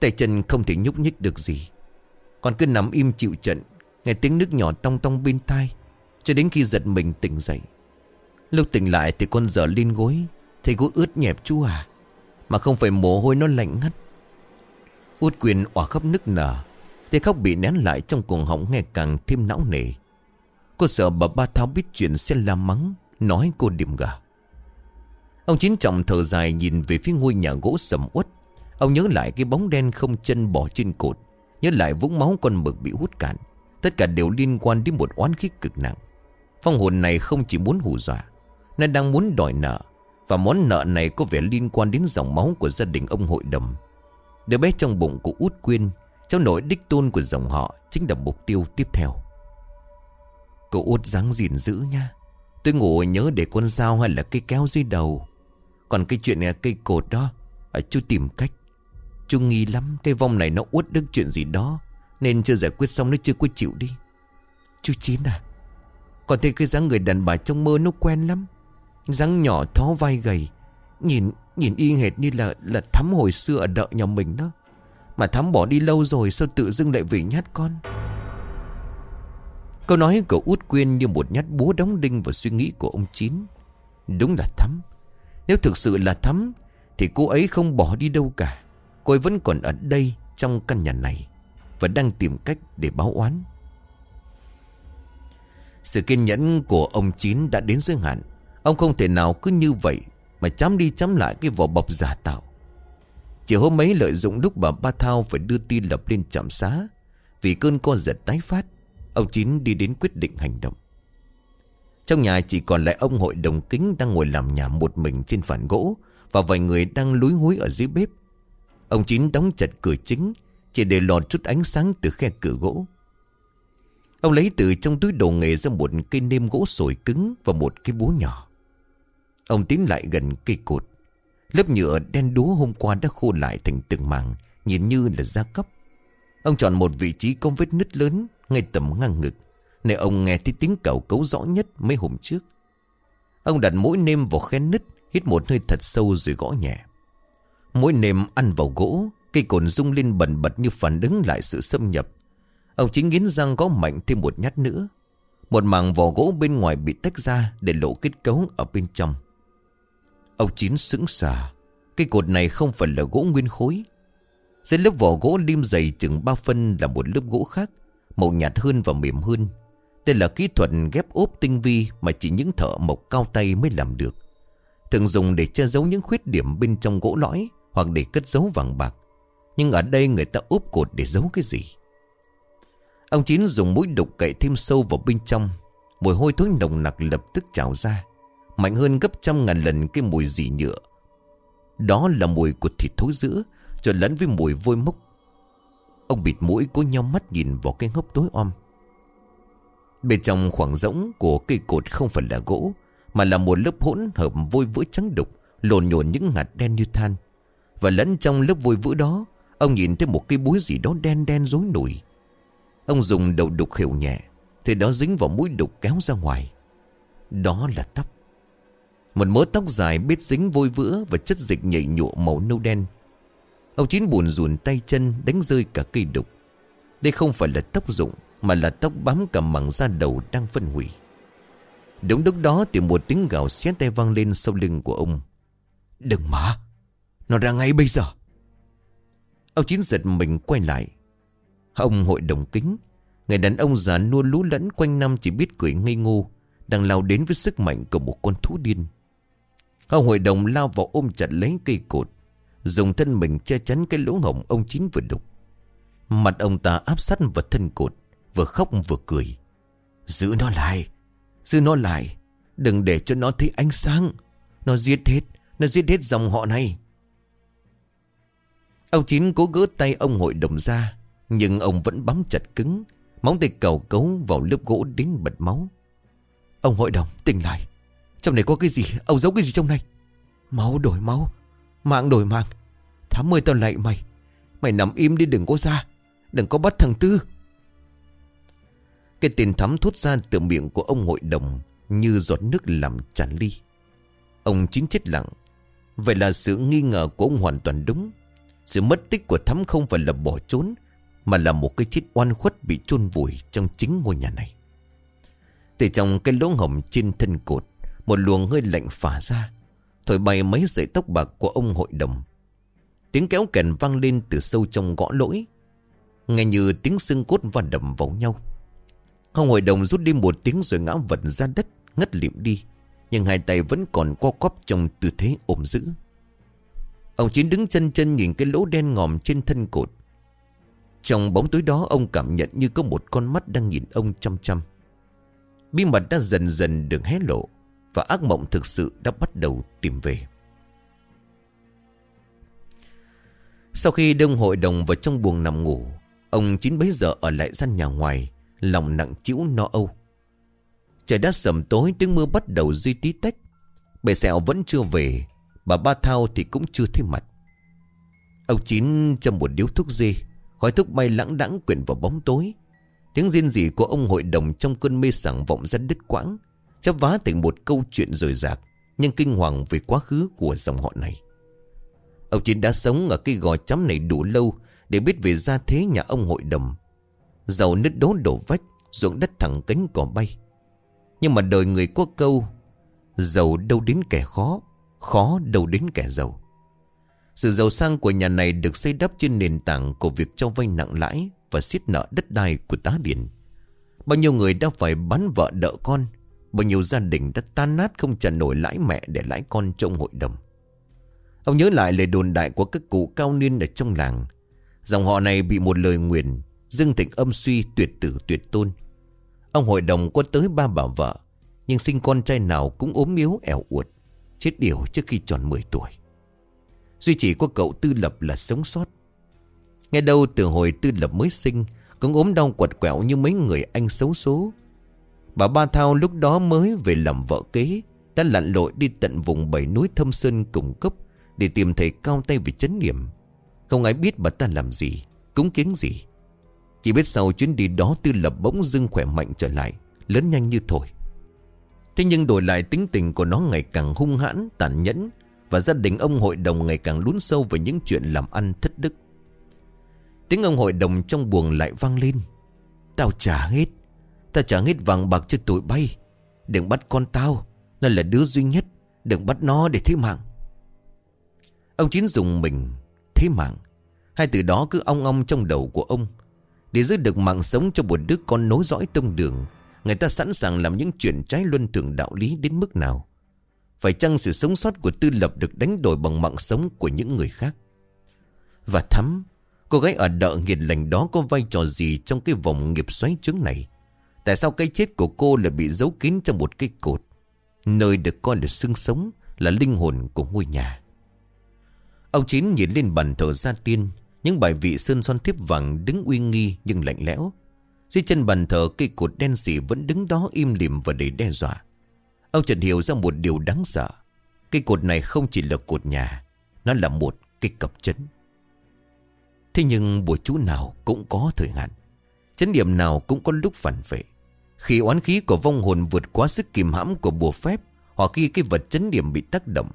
Tay chân không thể nhúc nhích được gì. Con cứ nằm im chịu trận, Nghe tiếng nước nhỏ tong tong bên tai, Cho đến khi giật mình tỉnh dậy. Lúc tỉnh lại thì con dở lên gối, Thấy gối ướt nhẹp chú à. Mà không phải mồ hôi nó lạnh ngắt. Út quyền òa khóc nức nở Tiếng khóc bị nén lại trong cuồng họng nghe càng thêm não nề Cô sợ bà ba tháo biết chuyện sẽ làm mắng, Nói cô điểm gà. Ông Chín Trọng thở dài nhìn về phía ngôi nhà gỗ sầm uất. Ông nhớ lại cái bóng đen không chân bỏ trên cột, Nhớ lại vũng máu con mực bị hút cạn. Tất cả đều liên quan đến một oán khí cực nặng. Phong hồn này không chỉ muốn hù dọa nên đang muốn đòi nợ, Và món nợ này có vẻ liên quan đến dòng máu của gia đình ông hội đồng. Đứa bé trong bụng của út quyên Cháu nội đích tôn của dòng họ Chính là mục tiêu tiếp theo. Cậu út dáng gìn giữ nha. Tôi ngủ nhớ để con dao hay là cây kéo dưới đầu. Còn cái chuyện này, cây cột đó à, Chú tìm cách. Chú nghi lắm Cái vong này nó uất đức chuyện gì đó Nên chưa giải quyết xong nó chưa có chịu đi. Chú Chín à Còn thấy cái dáng người đàn bà trong mơ nó quen lắm. Dáng nhỏ thó vai gầy Nhìn nhìn y hệt như là là thắm hồi xưa ở đợi nhà mình đó. Mà thắm bỏ đi lâu rồi Sao tự dưng lại về nhát con? Câu nói của út quyên như một nhát búa đóng đinh vào suy nghĩ của ông Chín. Đúng là thắm. Nếu thực sự là thắm, Thì cô ấy không bỏ đi đâu cả. Cô ấy vẫn còn ở đây trong căn nhà này Và đang tìm cách để báo oán. Sự kiên nhẫn của ông Chín đã đến giới hạn. Ông không thể nào cứ như vậy mà chấm đi chấm lại cái vỏ bọc giả tạo. Chỉ hôm ấy lợi dụng lúc bà Ba Thao Phải đưa tin lập lên trạm xá, Vì cơn co giật tái phát, Ông Chín đi đến quyết định hành động. Trong nhà chỉ còn lại ông hội đồng kính Đang ngồi làm nhà một mình trên phản gỗ Và vài người đang lúi húi ở dưới bếp. Ông Chín đóng chặt cửa chính, Chỉ để lọt chút ánh sáng từ khe cửa gỗ. Ông lấy từ trong túi đồ nghề ra một cây nêm gỗ sồi cứng Và một cái búa nhỏ. Ông tiến lại gần cây cột. Lớp nhựa đen đúa hôm qua đã khô lại thành từng mảng, Nhìn như là da cấp Ông chọn một vị trí có vết nứt lớn, Ngay tầm ngang ngực. Nơi ông nghe thấy tiếng cẩu cấu rõ nhất mấy hôm trước. Ông đặt mỗi nêm vào khe nứt, Hít một hơi thật sâu rồi gõ nhẹ. Mỗi nêm ăn vào gỗ, Cây cồn rung lên bần bật như phản ứng lại sự xâm nhập. Ông chính nghiến răng gõ mạnh thêm một nhát nữa. Một mảng vỏ gỗ bên ngoài bị tách ra Để lộ kết cấu ở bên trong. Ông Chín sững sờ. Cây cột này không phải là gỗ nguyên khối. Dưới lớp vỏ gỗ lim dày chừng 3 phân là một lớp gỗ khác, Màu nhạt hơn và mềm hơn. Đây là kỹ thuật ghép ốp tinh vi Mà chỉ những thợ mộc cao tay mới làm được. Thường dùng để che giấu những khuyết điểm bên trong gỗ lõi Hoặc để cất giấu vàng bạc. Nhưng ở đây người ta úp cột để giấu cái gì? Ông Chín dùng mũi đục cậy thêm sâu vào bên trong. Mùi hôi thối nồng nặc lập tức trào ra. Mạnh hơn gấp trăm ngàn lần cái mùi dì nhựa. Đó là mùi của thịt thối giữa Trộn lẫn với mùi vôi mốc. Ông bịt mũi cố nhau mắt nhìn vào cái hốc tối om. Bên trong khoảng rỗng của cây cột không phải là gỗ, Mà là một lớp hỗn hợp vôi vữa trắng đục lộn nhộn những hạt đen như than. Và lẫn trong lớp vôi vữa đó, Ông nhìn thấy một cái búi gì đó đen đen rối nổi. Ông dùng đầu đục hiểu nhẹ, Thì đó dính vào mũi đục kéo ra ngoài. Đó là tóc. Một mớ tóc dài bết dính vôi vữa Và chất dịch nhảy nhụa màu nâu đen. Ông Chín buồn rùn tay chân Đánh rơi cả cây đục Đây không phải là tóc rụng, Mà là tóc bám cả mảng da đầu đang phân hủy. Đúng lúc đó thì một tiếng gào xé tay vang lên sau lưng của ông. Đừng mà, Nó ra ngay bây giờ. Ông Chín giật mình quay lại. Ông hội đồng kính, Người đàn ông già nua lú lẫn quanh năm chỉ biết cười ngây ngô, Đang lao đến với sức mạnh của một con thú điên. Ông hội đồng lao vào ôm chặt lấy cây cột, Dùng thân mình che chắn cái lỗ hổng ông Chín vừa đục. Mặt ông ta áp sát vào thân cột, Vừa khóc vừa cười. Giữ nó lại, Giữ nó lại, Đừng để cho nó thấy ánh sáng. Nó giết hết, Nó giết hết dòng họ này. Ông Chín cố gỡ tay ông hội đồng ra, Nhưng ông vẫn bám chặt cứng, Móng tay cầu cấu vào lớp gỗ đến bật máu. Ông hội đồng, tỉnh lại. Trong này có cái gì? Ông giấu cái gì trong này? Máu đổi máu, Mạng đổi mạng. Thám ơi tao lạy mày. Mày nằm im đi, đừng có ra. Đừng có bắt thằng Tư. Cái tên thắm thốt ra từ miệng của ông hội đồng Như giọt nước làm tràn ly. Ông chính chết lặng. Vậy là sự nghi ngờ của ông hoàn toàn đúng. Sự mất tích của thắm không phải là bỏ trốn, Mà là một cái chết oan khuất bị chôn vùi trong chính ngôi nhà này. Từ trong cái lỗ hồng trên thân cột một luồng hơi lạnh phả ra. Thổi bay mấy sợi tóc bạc của ông hội đồng. Tiếng kéo kèn vang lên từ sâu trong gõ lỗi. Nghe như tiếng xương cốt và đầm vào nhau. Ông hội đồng rút đi một tiếng rồi ngã vật ra đất, Ngất liệm đi. Nhưng hai tay vẫn còn co quắp trong tư thế ôm giữ. Ông Chín đứng chân chân nhìn cái lỗ đen ngòm trên thân cột. Trong bóng tối đó, ông cảm nhận như có một con mắt đang nhìn ông chăm chăm. Bí mật đã dần dần được hé lộ. Và ác mộng thực sự đã bắt đầu tìm về. Sau khi đông hội đồng vào trong buồng nằm ngủ, Ông Chín bấy giờ ở lại gian nhà ngoài, Lòng nặng chịu no âu. Trời đã sầm tối, tiếng mưa bắt đầu duy tí tách. Bề sẹo vẫn chưa về, Bà ba thao thì cũng chưa thấy mặt. Ông Chín châm một điếu thuốc dê Khói thuốc bay lãng đãng quyện vào bóng tối. Tiếng riêng gì của ông hội đồng trong cơn mê sảng vọng ra đứt quãng. Chấp vá thành một câu chuyện rời rạc, Nhưng kinh hoàng về quá khứ của dòng họ này. Ông Chín đã sống ở cái gò chấm này đủ lâu Để biết về gia thế nhà ông hội đồng. Giàu nứt đố đổ vách, Ruộng đất thẳng cánh cỏ bay. Nhưng mà đời người có câu, Giàu đâu đến kẻ khó Khó đâu đến kẻ giàu. Sự giàu sang của nhà này được xây đắp trên nền tảng Của việc cho vay nặng lãi Và xiết nợ đất đai của tá điển. Bao nhiêu người đã phải bán vợ đỡ con Bao nhiêu gia đình đã tan nát không trả nổi lãi mẹ để lãi con trong hội đồng. Ông nhớ lại lời đồn đại của các cụ cao niên ở trong làng Dòng họ này bị một lời nguyền, Dương thịnh âm suy tuyệt tử tuyệt tôn. Ông hội đồng có tới ba bà vợ, Nhưng sinh con trai nào cũng ốm yếu, ẻo uột, Chết điều trước khi tròn 10 tuổi. Duy chỉ có cậu Tư Lập là sống sót. Nghe đâu từ hồi Tư Lập mới sinh, Cũng ốm đau quật quẹo như mấy người anh xấu số. Bà Ba Thao lúc đó mới về làm vợ kế Đã lặn lội đi tận vùng bảy núi thâm sơn cùng cấp Để tìm thầy cao tay về chấn niệm. Không ai biết bà ta làm gì Cúng kiến gì. Chỉ biết sau chuyến đi đó Tư Lập bỗng dưng khỏe mạnh trở lại Lớn nhanh như thổi. Thế nhưng đổi lại tính tình của nó ngày càng hung hãn, tàn nhẫn Và gia đình ông hội đồng ngày càng lún sâu về những chuyện làm ăn thất đức. Tiếng ông hội đồng trong buồng lại vang lên. Tao trả hết ta trả hết vàng bạc cho tụi bay. Đừng bắt con tao. Nó là đứa duy nhất. Đừng bắt nó để thế mạng. Ông Chín dùng mình Thế mạng. Hai từ đó cứ ong ong trong đầu của ông. Để giữ được mạng sống cho một đứa con nối dõi tông đường, Người ta sẵn sàng làm những chuyện trái luân thường đạo lý đến mức nào. Phải chăng sự sống sót của tư lập được đánh đổi bằng mạng sống của những người khác? Và thắm, Cô gái ở đợ nghiệt lành đó có vai trò gì trong cái vòng nghiệp xoáy trứng này? Tại sao cái chết của cô lại bị giấu kín trong một cái cột? Nơi được coi là xương sống, Là linh hồn của ngôi nhà. Ông Chín nhìn lên bàn thờ gia tiên, Những bài vị sơn son thiếp vàng đứng uy nghi nhưng lạnh lẽo. Dưới chân bàn thờ, cây cột đen xỉ vẫn đứng đó im lìm và đầy đe dọa. Ông chợt hiểu ra một điều đáng sợ. Cây cột này không chỉ là cột nhà, Nó là một cái cập chấn. Thế nhưng bùa chú nào cũng có thời hạn. Chấn điểm nào cũng có lúc phản vệ. Khi oán khí của vong hồn vượt quá sức kìm hãm của bùa phép, Hoặc khi cái vật chấn điểm bị tác động,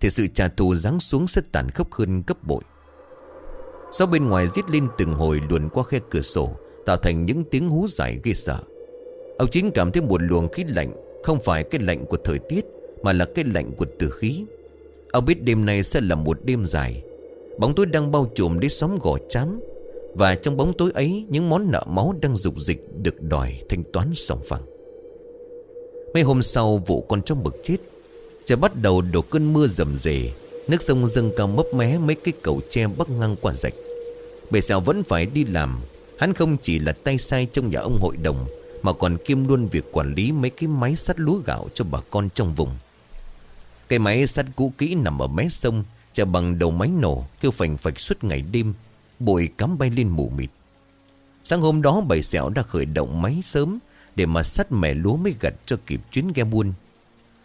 Thì sự trả thù giáng xuống sẽ tàn khốc hơn gấp bội. Sau bên ngoài giết lên từng hồi luồn qua khe cửa sổ, Tạo thành những tiếng hú dài ghê sợ. Ông Chín cảm thấy một luồng khí lạnh, Không phải cái lạnh của thời tiết, Mà là cái lạnh của tử khí. Ông biết đêm nay sẽ là một đêm dài. Bóng tối đang bao trùm đến xóm gò chám. Và trong bóng tối ấy, Những món nợ máu đang dục dịch Được đòi thanh toán sòng phẳng. Mấy hôm sau, vụ con trong bực chết. Trời bắt đầu đổ cơn mưa rầm rề. Nước sông dâng cao mấp mé Mấy cái cầu tre bắc ngang qua rạch. Bề sao vẫn phải đi làm. Hắn không chỉ là tay sai trong nhà ông hội đồng, Mà còn kiêm luôn việc quản lý Mấy cái máy sắt lúa gạo cho bà con trong vùng. Cái máy sắt cũ kỹ nằm ở mé sông Chả bằng đầu máy nổ Kêu phành phạch suốt ngày đêm Bụi cắm bay lên mù mịt. Sáng hôm đó bầy sẹo đã khởi động máy sớm Để mà sắt mẻ lúa mới gặt cho kịp chuyến ghe buôn.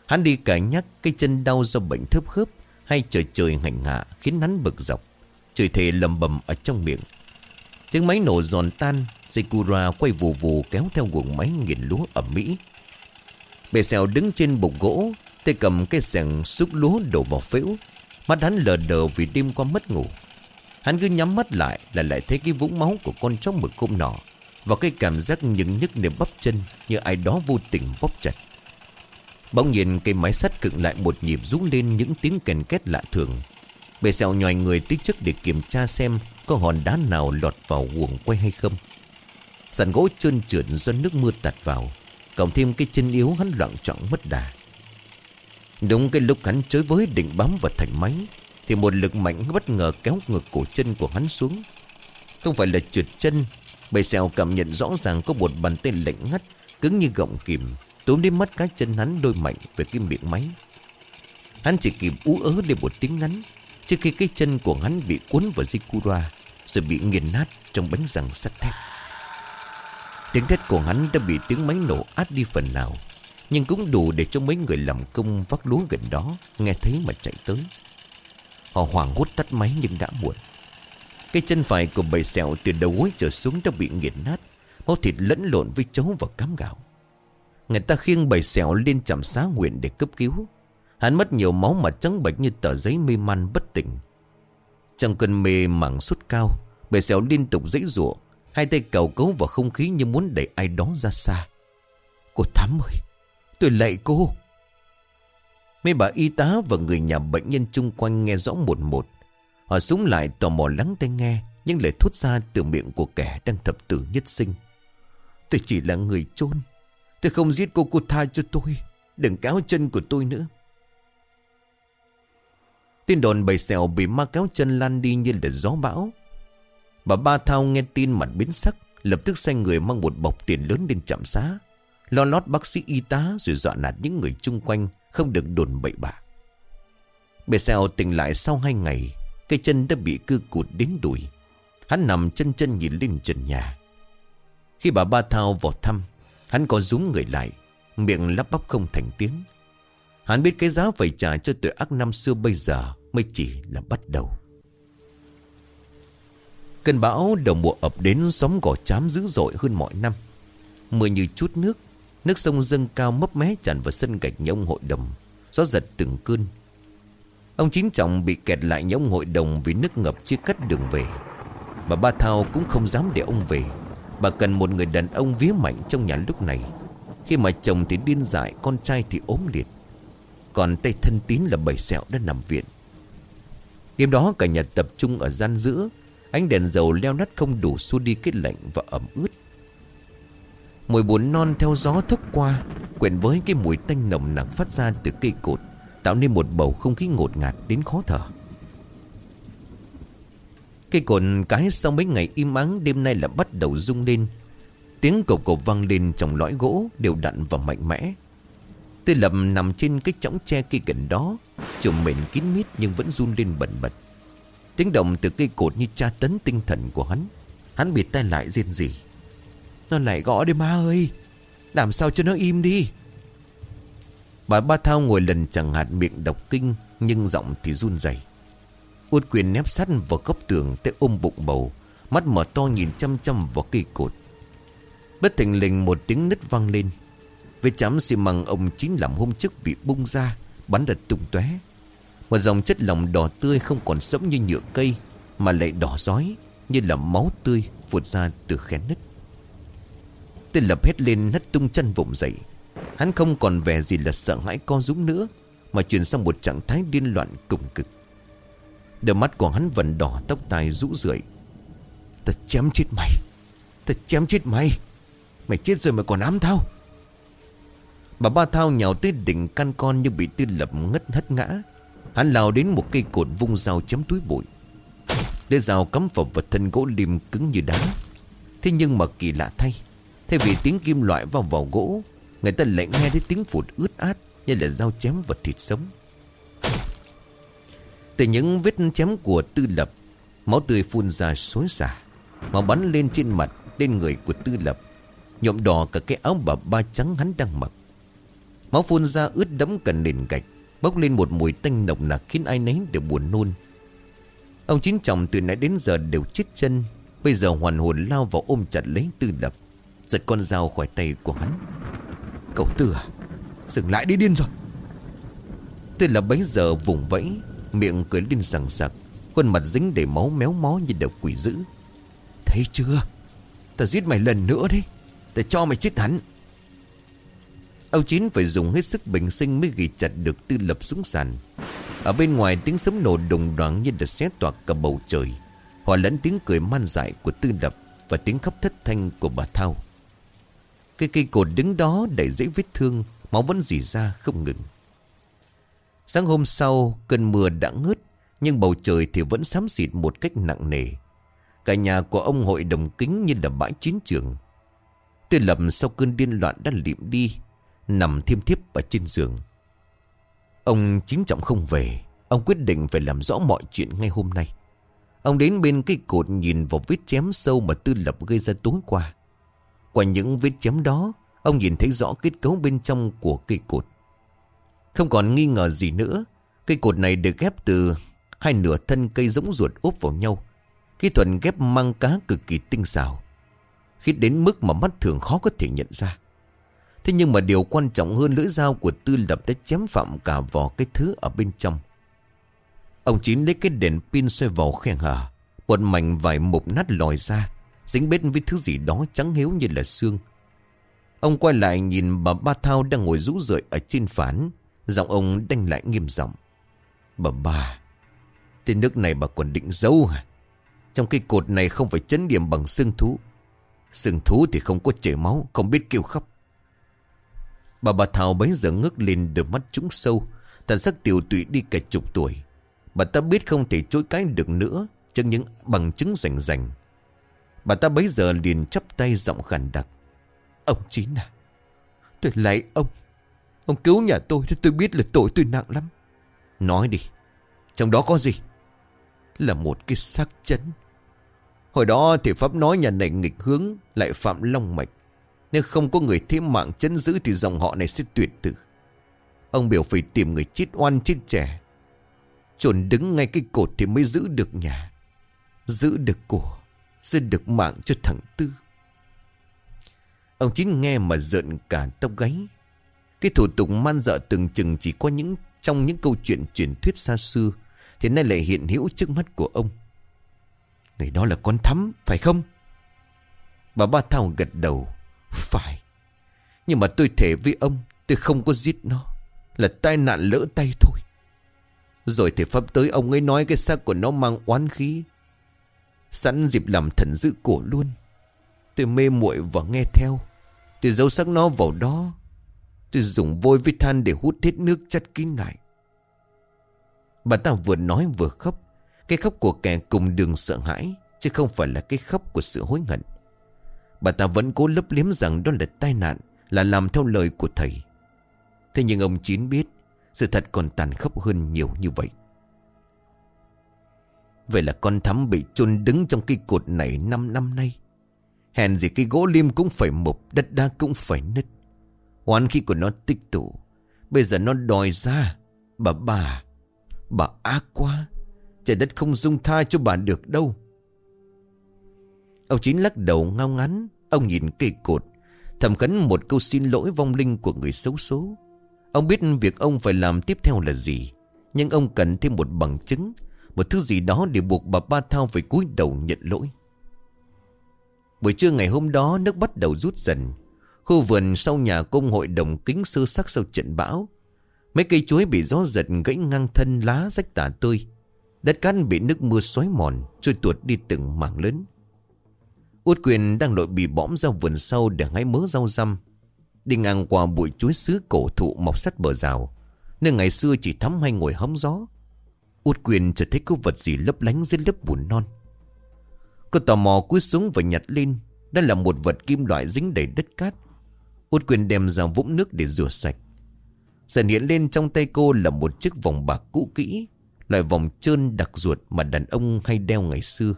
Hắn đi cả nhắc Cây chân đau do bệnh thấp khớp Hay trời trời hành hạ Khiến hắn bực dọc. Trời thề lầm bầm ở trong miệng. Tiếng máy nổ giòn tan, Dây cura quay vù vù kéo theo guồng máy nghiền lúa ở Mỹ. Bề xèo đứng trên bục gỗ, Tay cầm cây sẻng xúc lúa đổ vào phễu. Mắt hắn lờ đờ vì đêm qua mất ngủ. Hắn cứ nhắm mắt lại là lại thấy cái vũng máu của con chó mực hôm nọ Và cái cảm giác những nhức nơi bắp chân Như ai đó vô tình bóp chặt. Bỗng nhiên cây máy sắt cựng lại một nhịp rú lên những tiếng kèn két lạ thường. Bề sẹo nhòi người tích chức để kiểm tra xem Có hòn đá nào lọt vào guồng quay hay không. Sàn gỗ trơn trượt do nước mưa tạt vào, Cộng thêm cái chân yếu hắn loạn trọng mất đà. Đúng cái lúc hắn chới với định bám vào thành máy thì một lực mạnh bất ngờ kéo ngược cổ chân của hắn xuống. Không phải là trượt chân, Bầy xèo cảm nhận rõ ràng có một bàn tay lạnh ngắt, Cứng như gọng kìm tốn đến mắt cái chân hắn đôi mạnh về cái miệng máy. Hắn chỉ kịp ú ớ lên một tiếng ngắn, Trước khi cái chân của hắn bị cuốn vào dây Rồi bị nghiền nát trong bánh răng sắt thép. Tiếng thét của hắn đã bị tiếng máy nổ át đi phần nào, nhưng cũng đủ để cho mấy người làm công vác lúa gần đó Nghe thấy mà chạy tới. Họ hoảng hốt tắt máy nhưng đã muộn. Cái chân phải của bầy sẹo từ đầu gối trở xuống đã bị nghiền nát Máu thịt lẫn lộn với chấu và cám gạo. Người ta khiêng bầy sẹo lên chạm xá nguyện để cấp cứu. Hắn mất nhiều máu mà trắng bệch như tờ giấy mê man bất tỉnh. Trong cơn mê mảng sút cao Bầy sẹo liên tục dãy ruộng, Hai tay cầu cấu vào không khí như muốn đẩy ai đó ra xa. Cô Thắm ơi Tôi lạy cô. Mấy bà y tá và người nhà bệnh nhân chung quanh nghe rõ một một. Họ súng lại tò mò lắng tai nghe, Nhưng lời thốt ra từ miệng của kẻ đang thập tử nhất sinh. Tôi chỉ là người chôn. Tôi không giết cô cô tha cho tôi. Đừng cáo chân của tôi nữa. Tin đồn bầy xèo bị ma kéo chân lan đi như là gió bão. Bà ba thao nghe tin mặt biến sắc, Lập tức xanh người mang một bọc tiền lớn lên trạm xá. Lo lót bác sĩ y tá rồi dọa nạt những người chung quanh Không được đồn bậy bạ. Bề xèo tỉnh lại sau hai ngày Cây chân đã bị cư cụt đến đùi. Hắn nằm chân chân nhìn lên trần nhà. Khi bà ba thao vào thăm, Hắn có rúm người lại, Miệng lắp bắp không thành tiếng. Hắn biết cái giá phải trả cho tội ác năm xưa bây giờ Mới chỉ là bắt đầu. Cơn bão đầu mùa ập đến Xóm gò chám dữ dội hơn mọi năm. Mưa như chút nước Nước sông dâng cao mấp mé tràn vào sân gạch nhà ông hội đồng, Gió giật từng cơn. Ông chính trọng bị kẹt lại nhà ông hội đồng Vì nước ngập chia cắt đường về. Bà Ba Thao cũng không dám để ông về. Bà cần một người đàn ông vía mạnh trong nhà lúc này. Khi mà chồng thì điên dại, Con trai thì ốm liệt. Còn tay thân tín là bầy sẹo đã nằm viện. Đêm đó cả nhà tập trung ở gian giữa. Ánh đèn dầu leo nắt không đủ xua đi cái lạnh và ẩm ướt. Mùi bùn non theo gió thốc qua, Quyện với cái mùi tanh nồng nặc phát ra từ cây cột, Tạo nên một bầu không khí ngột ngạt đến khó thở. Cây cột cái sau mấy ngày im ắng, Đêm nay lại bắt đầu rung lên. Tiếng cột cột vang lên trong lõi gỗ Đều đặn và mạnh mẽ. Tư lập nằm trên cái chõng tre cây gần đó Trùm mền kín mít nhưng vẫn run lên bẩn bật. Tiếng động từ cây cột như tra tấn tinh thần của hắn. Hắn bịt tay lại riêng gì nó lại gõ đi má ơi. Làm sao cho nó im đi? Bà Ba Thao ngồi lần chẳng hạt miệng đọc kinh, Nhưng giọng thì run rẩy. Út quyền nép sắt vào góc tường tới ôm bụng bầu, Mắt mở to nhìn chăm chăm vào cây cột. Bất thình lình một tiếng nứt vang lên. Vết chám xi măng ông chính làm hôm trước bị bung ra, Bắn đật tung tóe. Một dòng chất lỏng đỏ tươi không còn sống như nhựa cây, Mà lại đỏ rói, Như là máu tươi vụt ra từ khe nứt. Tên lập hết lên hất tung chân vùng dậy. Hắn không còn vẻ gì là sợ hãi co rúm nữa, Mà chuyển sang một trạng thái điên loạn, cùng cực. Đôi mắt của hắn vẫn đỏ, tóc tai rũ rượi. Ta chém chết mày! Ta chém chết mày! Mày chết rồi mà còn ám thao! Bà ba thao nhào tới đỉnh căn con nhưng bị tư lập ngất hất ngã. Hắn lao đến một cây cột vung dao chém túi bụi. Để dao cắm vào vật thân gỗ lim cứng như đá. Thế nhưng mà kỳ lạ thay Thay vì tiếng kim loại vào vào gỗ, Người ta lại nghe thấy tiếng phụt ướt át Như là dao chém vật thịt sống. Từ những vết chém của tư lập, Máu tươi phun ra xối xả, Máu bắn lên trên mặt, Lên người của tư lập, Nhuộm đỏ cả cái áo bà ba trắng hắn đang mặc. Máu phun ra ướt đẫm cả nền gạch, Bốc lên một mùi tanh nồng nặc Khiến ai nấy đều buồn nôn. Ông chín chồng từ nãy đến giờ đều chết chân, Bây giờ hoàn hồn lao vào ôm chặt lấy tư lập. Giật con dao khỏi tay của hắn. Cậu tư à Dừng lại đi điên rồi. Tư lập bấy giờ vùng vẫy, Miệng cười lên sằng sặc, Khuôn mặt dính đầy máu méo mó như đầu quỷ dữ. Thấy chưa? Ta giết mày lần nữa đấy Ta cho mày chết hắn Ông Chín phải dùng hết sức bình sinh Mới ghi chặt được tư lập xuống sàn. Ở bên ngoài tiếng sấm nổ đồng đoán Như được xé toạc cả bầu trời. Hòa lẫn tiếng cười man dại của tư lập Và tiếng khóc thất thanh của bà Thao. Cái cây cột đứng đó đầy dễ vết thương, Máu vẫn dì ra không ngừng. Sáng hôm sau, Cơn mưa đã ngớt, Nhưng bầu trời thì vẫn xám xịt một cách nặng nề. Cả nhà của ông hội đồng kính như là bãi chiến trường. Tư lập sau cơn điên loạn đã liệm đi, Nằm thiêm thiếp ở trên giường. Ông chính trọng không về, Ông quyết định phải làm rõ mọi chuyện ngay hôm nay. Ông đến bên cây cột nhìn vào vết chém sâu mà tư lập gây ra tối qua. Qua những vết chém đó, Ông nhìn thấy rõ kết cấu bên trong của cây cột Không còn nghi ngờ gì nữa, Cây cột này được ghép từ hai nửa thân cây giống ruột úp vào nhau Kỹ thuật ghép măng cá cực kỳ tinh xảo Khi đến mức mà mắt thường khó có thể nhận ra Thế nhưng mà điều quan trọng hơn lưỡi dao của tư lập đã chém phạm cả vỏ cái thứ ở bên trong. Ông Chín lấy cái đèn pin xoay vào khe hở. Một mảnh vải mục nát lòi ra. Dính bết với thứ gì đó trắng hiếu như là xương. Ông quay lại nhìn bà Ba Thao đang ngồi rũ rượi ở trên phán. Giọng ông đanh lại nghiêm giọng. Bà bà, tên nước này bà còn định giấu hả? Trong cây cột này không phải chấn điểm bằng xương thú. Xương thú thì không có chảy máu, không biết kêu khóc. Bà bà Thảo bấy giờ ngước lên đôi mắt trũng sâu Thần sắc tiểu tụy đi cả chục tuổi Bà ta biết không thể chối cái được nữa Trước những bằng chứng rành rành Bà ta bấy giờ liền chắp tay giọng khẳng đặc. Ông Chín à Tôi lại ông. Ông cứu nhà tôi thì tôi biết là tội tôi nặng lắm. Nói đi, Trong đó có gì? Là một cái xác chấn. Hồi đó thì Pháp nói nhà này nghịch hướng, Lại phạm long mạch. Nếu không có người thêm mạng chân giữ Thì dòng họ này sẽ tuyệt tử. Ông biểu phải tìm người chết oan chết trẻ. Trồn đứng ngay cái cột Thì mới giữ được nhà, Giữ được của xin được mạng cho thằng Tư. Ông Chín nghe mà giận cả tóc gáy. Cái thủ tục man dợ từng chừng Chỉ có những, trong những câu chuyện truyền thuyết xa xưa, Thì nay lại hiện hữu trước mắt của ông. Người đó là con thắm, Phải không? Bà ba thao gật đầu, phải. Nhưng mà tôi thể với ông, Tôi không có giết nó, Là tai nạn lỡ tay thôi. Rồi thì pháp tới, ông ấy nói Cái xác của nó mang oán khí Sẵn dịp làm thần giữ cổ luôn. Tôi mê muội và nghe theo. Tôi giấu xác nó vào đó. Tôi dùng vôi với than để hút hết nước chất kín lại. Bà ta vừa nói vừa khóc. Cái Cái khóc của kẻ cùng đường sợ hãi, Chứ không phải là cái khóc của sự hối hận. Bà ta vẫn cố lấp liếm rằng đó là tai nạn, Là làm theo lời của thầy. Thế nhưng ông Chín biết, Sự thật còn tàn khốc hơn nhiều như vậy. Vậy là con thắm bị chôn đứng trong cây cột này 5 năm nay. Hèn gì cây gỗ lim cũng phải mục, Đất đá cũng phải nứt. Oán khí của nó tích tụ. Bây giờ nó đòi ra. Bà bà Bà ác quá. Trời đất không dung tha cho bà được đâu. Ông Chín lắc đầu ngao ngắn Ông nhìn cây cột. Thầm khấn một câu xin lỗi vong linh của người xấu số. Ông biết việc ông phải làm tiếp theo là gì. Nhưng ông cần thêm một bằng chứng. Một thứ gì đó để buộc bà Ba Thao phải cúi đầu nhận lỗi. Buổi trưa ngày hôm đó, nước bắt đầu rút dần. Khu vườn sau nhà công hội đồng kính sơ sắc sau trận bão. Mấy cây chuối bị gió giật gãy ngang thân lá rách tả tươi Đất cát bị nước mưa xói mòn, Trôi tuột đi từng mảng lớn. Út quyền đang lội bị bõm ra vườn sau Để hái mớ rau răm. Đi ngang qua bụi chuối sứ cổ thụ mọc sắt bờ rào, Nơi ngày xưa chỉ thắm hay ngồi hóng gió. Út quyền chợt thấy có vật gì lấp lánh dưới lớp bùn non. Cô tò mò cúi xuống và nhặt lên. Đó là một vật kim loại dính đầy đất cát. Út quyền đem ra vũng nước để rửa sạch. Dần hiện lên trong tay cô là một chiếc vòng bạc cũ kỹ, Loại vòng trơn đặc ruột mà đàn ông hay đeo ngày xưa.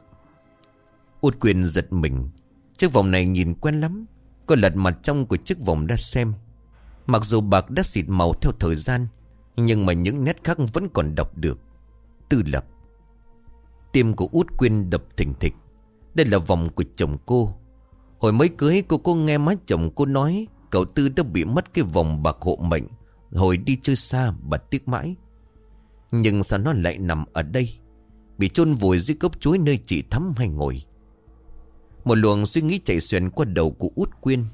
Út quyền giật mình. Chiếc vòng này nhìn quen lắm. Cô lật mặt trong của chiếc vòng ra xem. Mặc dù bạc đã xịt màu theo thời gian, Nhưng mà những nét khác vẫn còn đọc được. Tư lập. Tim của út quyên đập thình thịch. Đây là vòng của chồng cô. Hồi mới cưới, cô cô nghe má chồng cô nói Cậu Tư đã bị mất cái vòng bạc hộ mệnh, Hồi đi chơi xa bà tiếc mãi. Nhưng sao nó lại nằm ở đây? Bị chôn vùi dưới cốc chuối nơi chị thắm hay ngồi? Một luồng suy nghĩ chạy xuyên qua đầu của út quyên.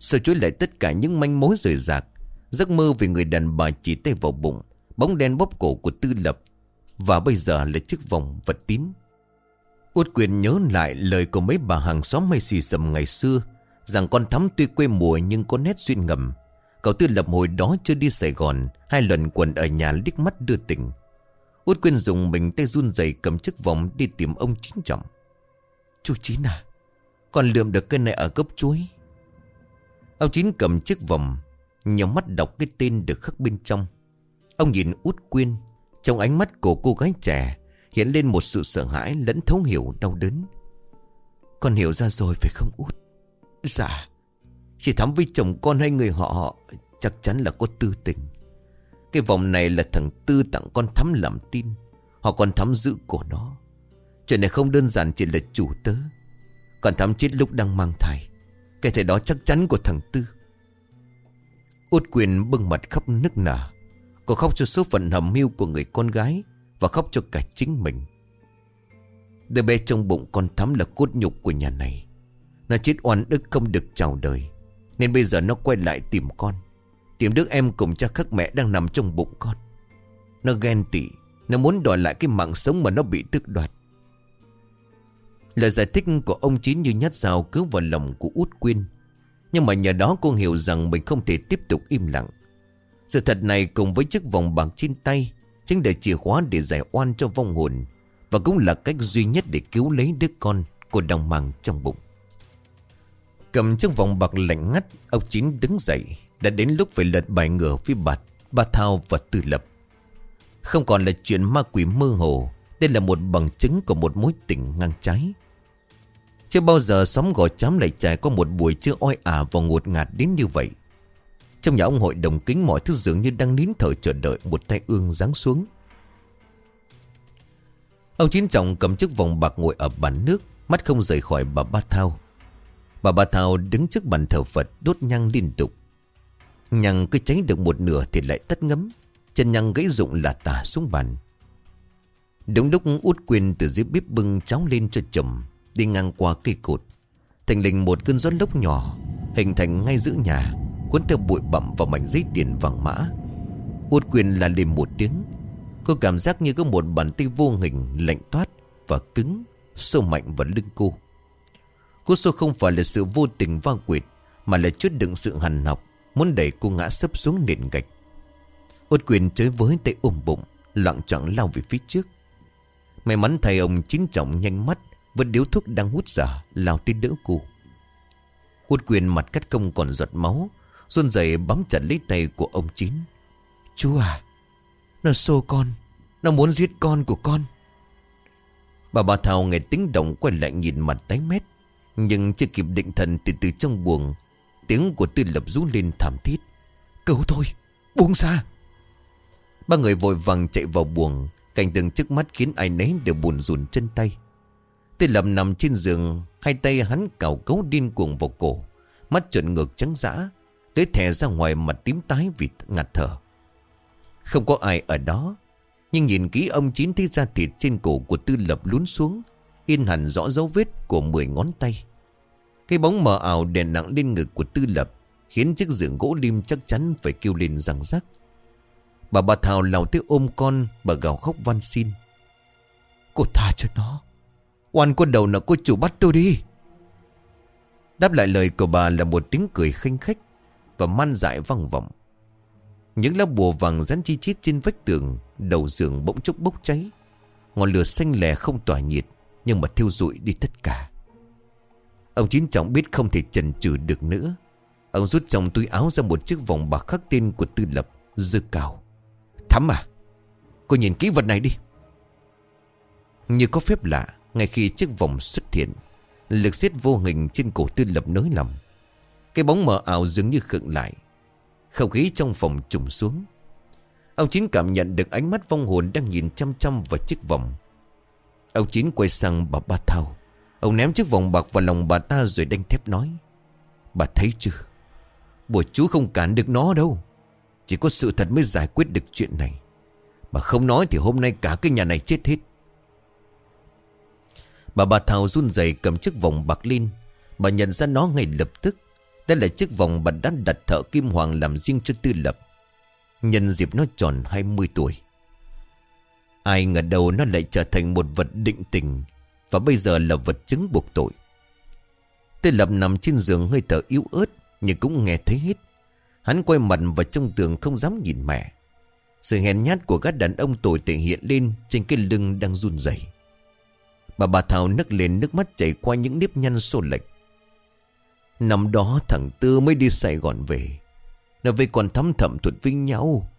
Sơ chuối lại tất cả những manh mối rời rạc, Giấc mơ về người đàn bà chỉ tay vào bụng, Bóng đen bóp cổ của tư lập và bây giờ là chiếc vòng vật tín Út quyền nhớ lại lời của mấy bà hàng xóm hay xì xầm ngày xưa, Rằng con thắm tuy quê mùa nhưng có nét duyên ngầm. Cậu tư lập hồi đó chưa đi Sài Gòn, Hai lần quần ở nhà liếc mắt đưa tình. Út quyên dùng mình tay run rẩy cầm chiếc vòng đi tìm ông Chín Trọng. Chú Chín à Con lượm được cái này ở gốc chuối. Ông Chín cầm chiếc vòng, Nhắm mắt đọc cái tên được khắc bên trong. Ông nhìn út quyên trong ánh mắt của cô gái trẻ, Hiện lên một sự sợ hãi lẫn thấu hiểu đau đớn. Con hiểu ra rồi phải không út? Dạ. Chỉ thắm với chồng con hay người họ, Chắc chắn là có tư tình. Cái vòng này là thằng Tư tặng con thắm làm tin Họ còn thắm giữ của nó. Chuyện này không đơn giản chỉ là chủ tớ. Còn thắm chết lúc đang mang thai. Cái thể đó chắc chắn của thằng Tư. Út quyền bưng mặt khóc nức nở. Cô khóc cho số phận hầm mưu của người con gái Và khóc cho cả chính mình. Đứa bé trong bụng con thắm là cốt nhục của nhà này. Nó chết oan ức không được chào đời, Nên bây giờ nó quay lại tìm con. Tìm đứa em cùng cha khắc mẹ đang nằm trong bụng con. Nó ghen tị, Nó muốn đòi lại cái mạng sống mà nó bị tước đoạt. Lời giải thích của ông Chín như nhát dao cứu vào lòng của út quyên. Nhưng mà nhờ đó cô hiểu rằng mình không thể tiếp tục im lặng. Sự thật này cùng với chiếc vòng bạc trên tay Chính là chìa khóa để giải oan cho vong hồn Và cũng là cách duy nhất để cứu lấy đứa con Của đồng mang trong bụng. Cầm chiếc vòng bạc lạnh ngắt, Ông Chín đứng dậy, Đã đến lúc phải lật bài ngửa phía bạt Ba Thao và Tư Lập. Không còn là chuyện ma quỷ mơ hồ, Đây là một bằng chứng của một mối tình ngang trái. Chưa bao giờ xóm gò chám lại trải qua một buổi chưa oi ả và ngột ngạt đến như vậy. Trong nhà ông hội đồng kính mọi thứ dường như đang nín thở chờ đợi một tay ương giáng xuống. Ông Chín Trọng cầm chiếc vòng bạc ngồi ở bàn nước, Mắt không rời khỏi bà Ba Thao. Bà Ba Thao đứng trước bàn thờ Phật, đốt nhang liên tục. Nhang cứ cháy được một nửa thì lại tắt ngấm, Chân nhang gãy rụng là tả xuống bàn. Đúng lúc út quyền từ dưới bếp bưng cháo lên cho chồng, Đi ngang qua cây cột. Thành lình một cơn gió lốc nhỏ, Hình thành ngay giữa nhà. Cuốn theo bụi bặm vào mảnh giấy tiền vàng mã. Út quyền là lên một tiếng. Cô cảm giác như có một bàn tay vô hình, Lạnh toát và cứng, Sâu mạnh vào lưng cô. Cú sâu không phải là sự vô tình va quyệt Mà là chút đựng sự hằn học, Muốn đẩy cô ngã sấp xuống nền gạch. Út quyền chơi với tay ôm bụng, Loạn trọng lao về phía trước. May mắn thầy ông chín trọng nhanh mắt, với điếu thuốc đang hút giả, Lao tới đỡ cô. Uất quyền mặt cắt công còn giọt máu run rẩy bám chặt lấy tay của ông Chín. Chú à Nó xô con, Nó muốn giết con của con. Bà bà Thảo nghe tiếng động quay lại nhìn mặt tái mét, Nhưng chưa kịp định thần thì từ trong buồng, Tiếng của tư lập rú lên thảm thiết. Cứu thôi Buông ra. Ba người vội vàng chạy vào buồng, Cảnh tượng trước mắt khiến ai nấy đều buồn rùn chân tay. Tư lập nằm trên giường, Hai tay hắn cào cấu điên cuồng vào cổ, Mắt trợn ngược trắng dã. Lưỡi thẻ ra ngoài mặt tím tái vì ngạt thở. Không có ai ở đó, Nhưng nhìn kỹ ông chín thấy da thịt trên cổ của tư lập lún xuống, In hẳn rõ dấu vết của 10 ngón tay. Cái bóng mờ ảo đè nặng lên ngực của tư lập, Khiến chiếc giường gỗ lim chắc chắn phải kêu lên răng rắc. Bà bà Thảo lào tới ôm con, Bà gào khóc van xin. Cô tha cho nó. Oan con đầu nó cô chủ bắt tôi đi. Đáp lại lời của bà là một tiếng cười khinh khách. Và man dại vang vọng. Những lá bùa vàng dán chi chít trên vách tường, Đầu giường bỗng chốc bốc cháy. Ngọn lửa xanh lè không tỏa nhiệt, Nhưng mà thiêu rụi đi tất cả. Ông Chín Trọng biết không thể chần chừ được nữa. Ông rút trong túi áo ra một chiếc vòng bạc khắc tên của tư lập, Dư cao Thắm à Cô nhìn kỹ vật này đi. Như có phép lạ, Ngay khi chiếc vòng xuất hiện, Lực xiết vô hình trên cổ tư lập nới lòng cái bóng mờ ảo dường như khựng lại. Không khí trong phòng trùng xuống. Ông Chín cảm nhận được ánh mắt vong hồn đang nhìn chăm chăm vào chiếc vòng. Ông Chín quay sang bà Ba Thao Ông ném chiếc vòng bạc vào lòng bà ta rồi đanh thép nói. Bà thấy chưa? Bùa chú không cản được nó đâu. Chỉ có sự thật mới giải quyết được chuyện này. Mà không nói thì hôm nay cả cái nhà này chết hết. Bà bà Thảo run rẩy cầm chiếc vòng bạc lên. Bà nhận ra nó ngay lập tức. Đây là chiếc vòng bà đã đặt thợ Kim Hoàng làm riêng cho tư lập. Nhân dịp nó tròn 20 tuổi. Ai ngờ đầu nó lại trở thành một vật định tình, Và bây giờ là vật chứng buộc tội. Tư lập nằm trên giường hơi thở yếu ớt, Nhưng cũng nghe thấy hết. Hắn quay mặt vào trong tường không dám nhìn mẹ. Sự hèn nhát của các đàn ông tội thể hiện lên Trên cái lưng đang run rẩy. Bà bà Thảo nức lên nước mắt chảy qua những nếp nhăn xô lệch. Năm đó thằng Tư mới đi Sài Gòn về. Nó về còn thắm thầm thuật với nhau.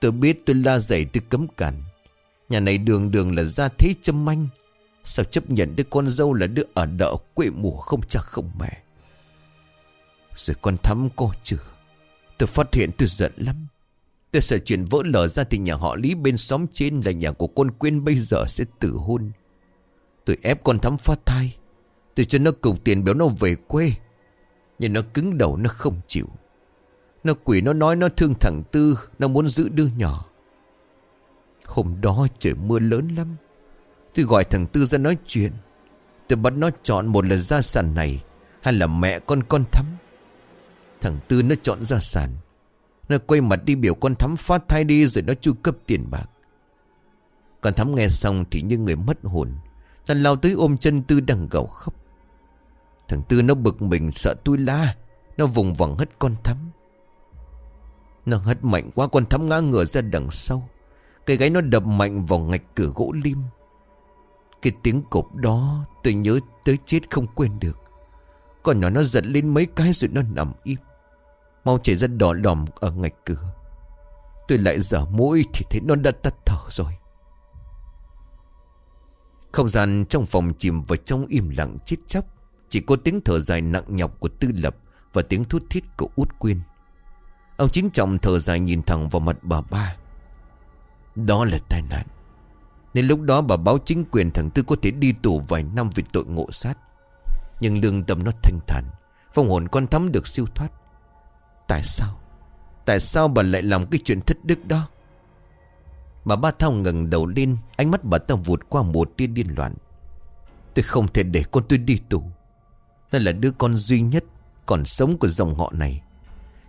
Tôi biết tôi la dậy tôi cấm cản. Nhà này đường đường là gia thế châm manh. Sao chấp nhận đứa con dâu là đứa ở đợ quê mùa không cha không mẹ? Rồi con thắm cô chưa Tôi phát hiện tôi giận lắm. Tôi sợ chuyện vỡ lở ra thì nhà họ Lý bên xóm trên là nhà của con Quyên bây giờ sẽ tử hôn. Tôi ép con thắm phát thai. Tôi cho nó cục tiền béo nó về quê. Nhưng nó cứng đầu, nó không chịu. Nó quỷ, nó nói, nó thương thằng Tư, Nó muốn giữ đứa nhỏ. Hôm đó trời mưa lớn lắm. Tôi gọi thằng Tư ra nói chuyện. Tôi bắt nó chọn một là gia sản này, Hay là mẹ con con thắm. Thằng Tư nó chọn gia sản Nó quay mặt đi biểu con thắm phát thai đi, Rồi nó chu cấp tiền bạc. Con thắm nghe xong thì như người mất hồn. Nó lao tới ôm chân Tư đang gào khóc. Thằng Tư nó bực mình, sợ tôi la. Nó vùng vằng hất con thắm. Nó hất mạnh quá, con thắm ngã ngửa ra đằng sau. Cái gáy nó đập mạnh vào ngạch cửa gỗ lim. Cái tiếng cộp đó, tôi nhớ tới chết không quên được. Con nhỏ nó giật lên mấy cái rồi nó nằm im. Mau chảy ra đỏ lòm ở ngạch cửa. Tôi lại dở mũi thì thấy nó đã tắt thở rồi. Không gian trong phòng chìm vào trong im lặng chết chóc. Chỉ có tiếng thở dài nặng nhọc của tư lập Và tiếng thút thít của út quyên. Ông chính trọng thở dài nhìn thẳng vào mặt bà ba. Đó là tai nạn. Nên lúc đó bà báo chính quyền thằng Tư có thể đi tù vài năm vì tội ngộ sát. Nhưng lương tâm nó thanh thản, Phong hồn con thắm được siêu thoát. Tại sao? Tại sao bà lại làm cái chuyện thất đức đó? Bà ba thao ngẩng đầu lên, Ánh mắt bà ta vụt qua một tia điên loạn. Tôi không thể để con tôi đi tù. Nó là đứa con duy nhất, Còn sống của dòng họ này.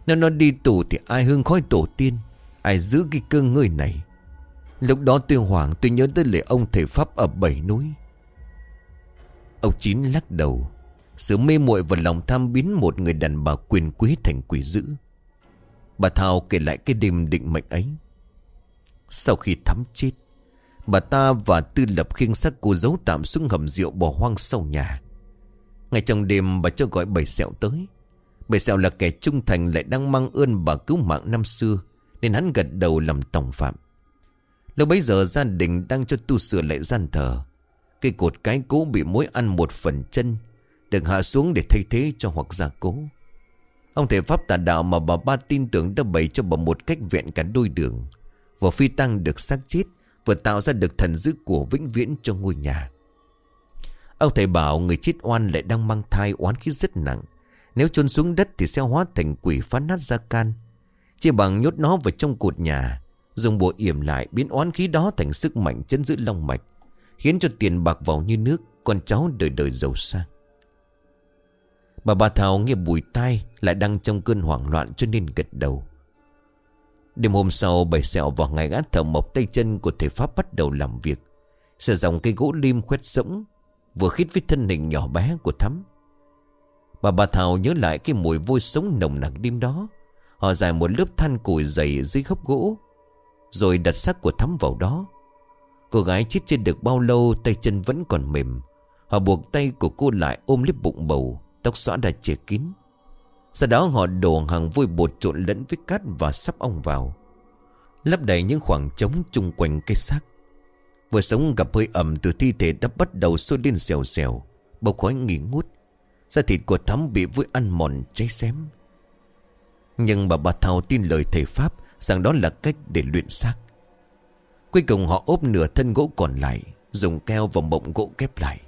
Nếu nó đi tù thì ai hương khói tổ tiên, Ai giữ cái cơ người này? Lúc đó tôi hoảng tôi nhớ tới lời ông thầy Pháp ở bảy núi. Ông Chín lắc đầu. Sự mê muội và lòng tham biến một người đàn bà quyền quý thành quỷ dữ. Bà Thảo kể lại cái đêm định mệnh ấy. Sau khi thắm chết, Bà ta và Tư Lập khiêng xác cô giấu tạm xuống hầm rượu bỏ hoang sau nhà. Ngay trong đêm bà cho gọi bảy sẹo tới. Bảy sẹo là kẻ trung thành lại đang mang ơn bà cứu mạng năm xưa, Nên hắn gật đầu làm tổng phạm. Lúc bấy giờ gia đình đang cho tu sửa lại gian thờ, Cây cột cái cũ bị mối ăn một phần chân, Được hạ xuống để thay thế cho hoặc gia cố. Ông thể pháp tà đạo mà bà ba tin tưởng đã bày cho bà một cách vẹn cả đôi đường, Vừa phi tăng được xác chết, Vừa tạo ra được thần dữ của vĩnh viễn cho ngôi nhà. Ông thầy bảo người chết oan lại đang mang thai oán khí rất nặng. Nếu chôn xuống đất thì sẽ hóa thành quỷ phá nát ra can. Chỉ bằng nhốt nó vào trong cột nhà, Dùng bộ yểm lại biến oán khí đó thành sức mạnh chấn giữ long mạch, Khiến cho tiền bạc vào như nước, Con cháu đời đời giàu sang. Bà bà Thảo nghe bùi tai Lại đang trong cơn hoảng loạn cho nên gật đầu. Đêm hôm sau bảy sẹo vào ngày át thở mộc tay chân của thể pháp bắt đầu làm việc. Sở dòng cây gỗ lim khuét rỗng Vừa khít với thân hình nhỏ bé của thắm. Bà bà Thảo nhớ lại cái mùi vôi sống nồng nặc đêm đó. Họ dài một lớp than củi dày dưới gốc gỗ, Rồi đặt xác của thắm vào đó. Cô gái chết trên được bao lâu, Tay chân vẫn còn mềm. Họ buộc tay của cô lại ôm lấy bụng bầu, Tóc xõa đã che kín. Sau đó họ đổ hàng vôi bột trộn lẫn với cát và sắp ong vào. Lấp đầy những khoảng trống chung quanh cây xác. Vừa sống gặp hơi ẩm từ thi thể đã bắt đầu sôi lên xèo xèo. Bốc khói nghỉ ngút. Da thịt của thắm bị vôi ăn mòn, cháy xém. Nhưng bà bà Thảo tin lời thầy Pháp Rằng đó là cách để luyện xác. Cuối cùng họ ốp nửa thân gỗ còn lại, Dùng keo vòng bọng gỗ kép lại.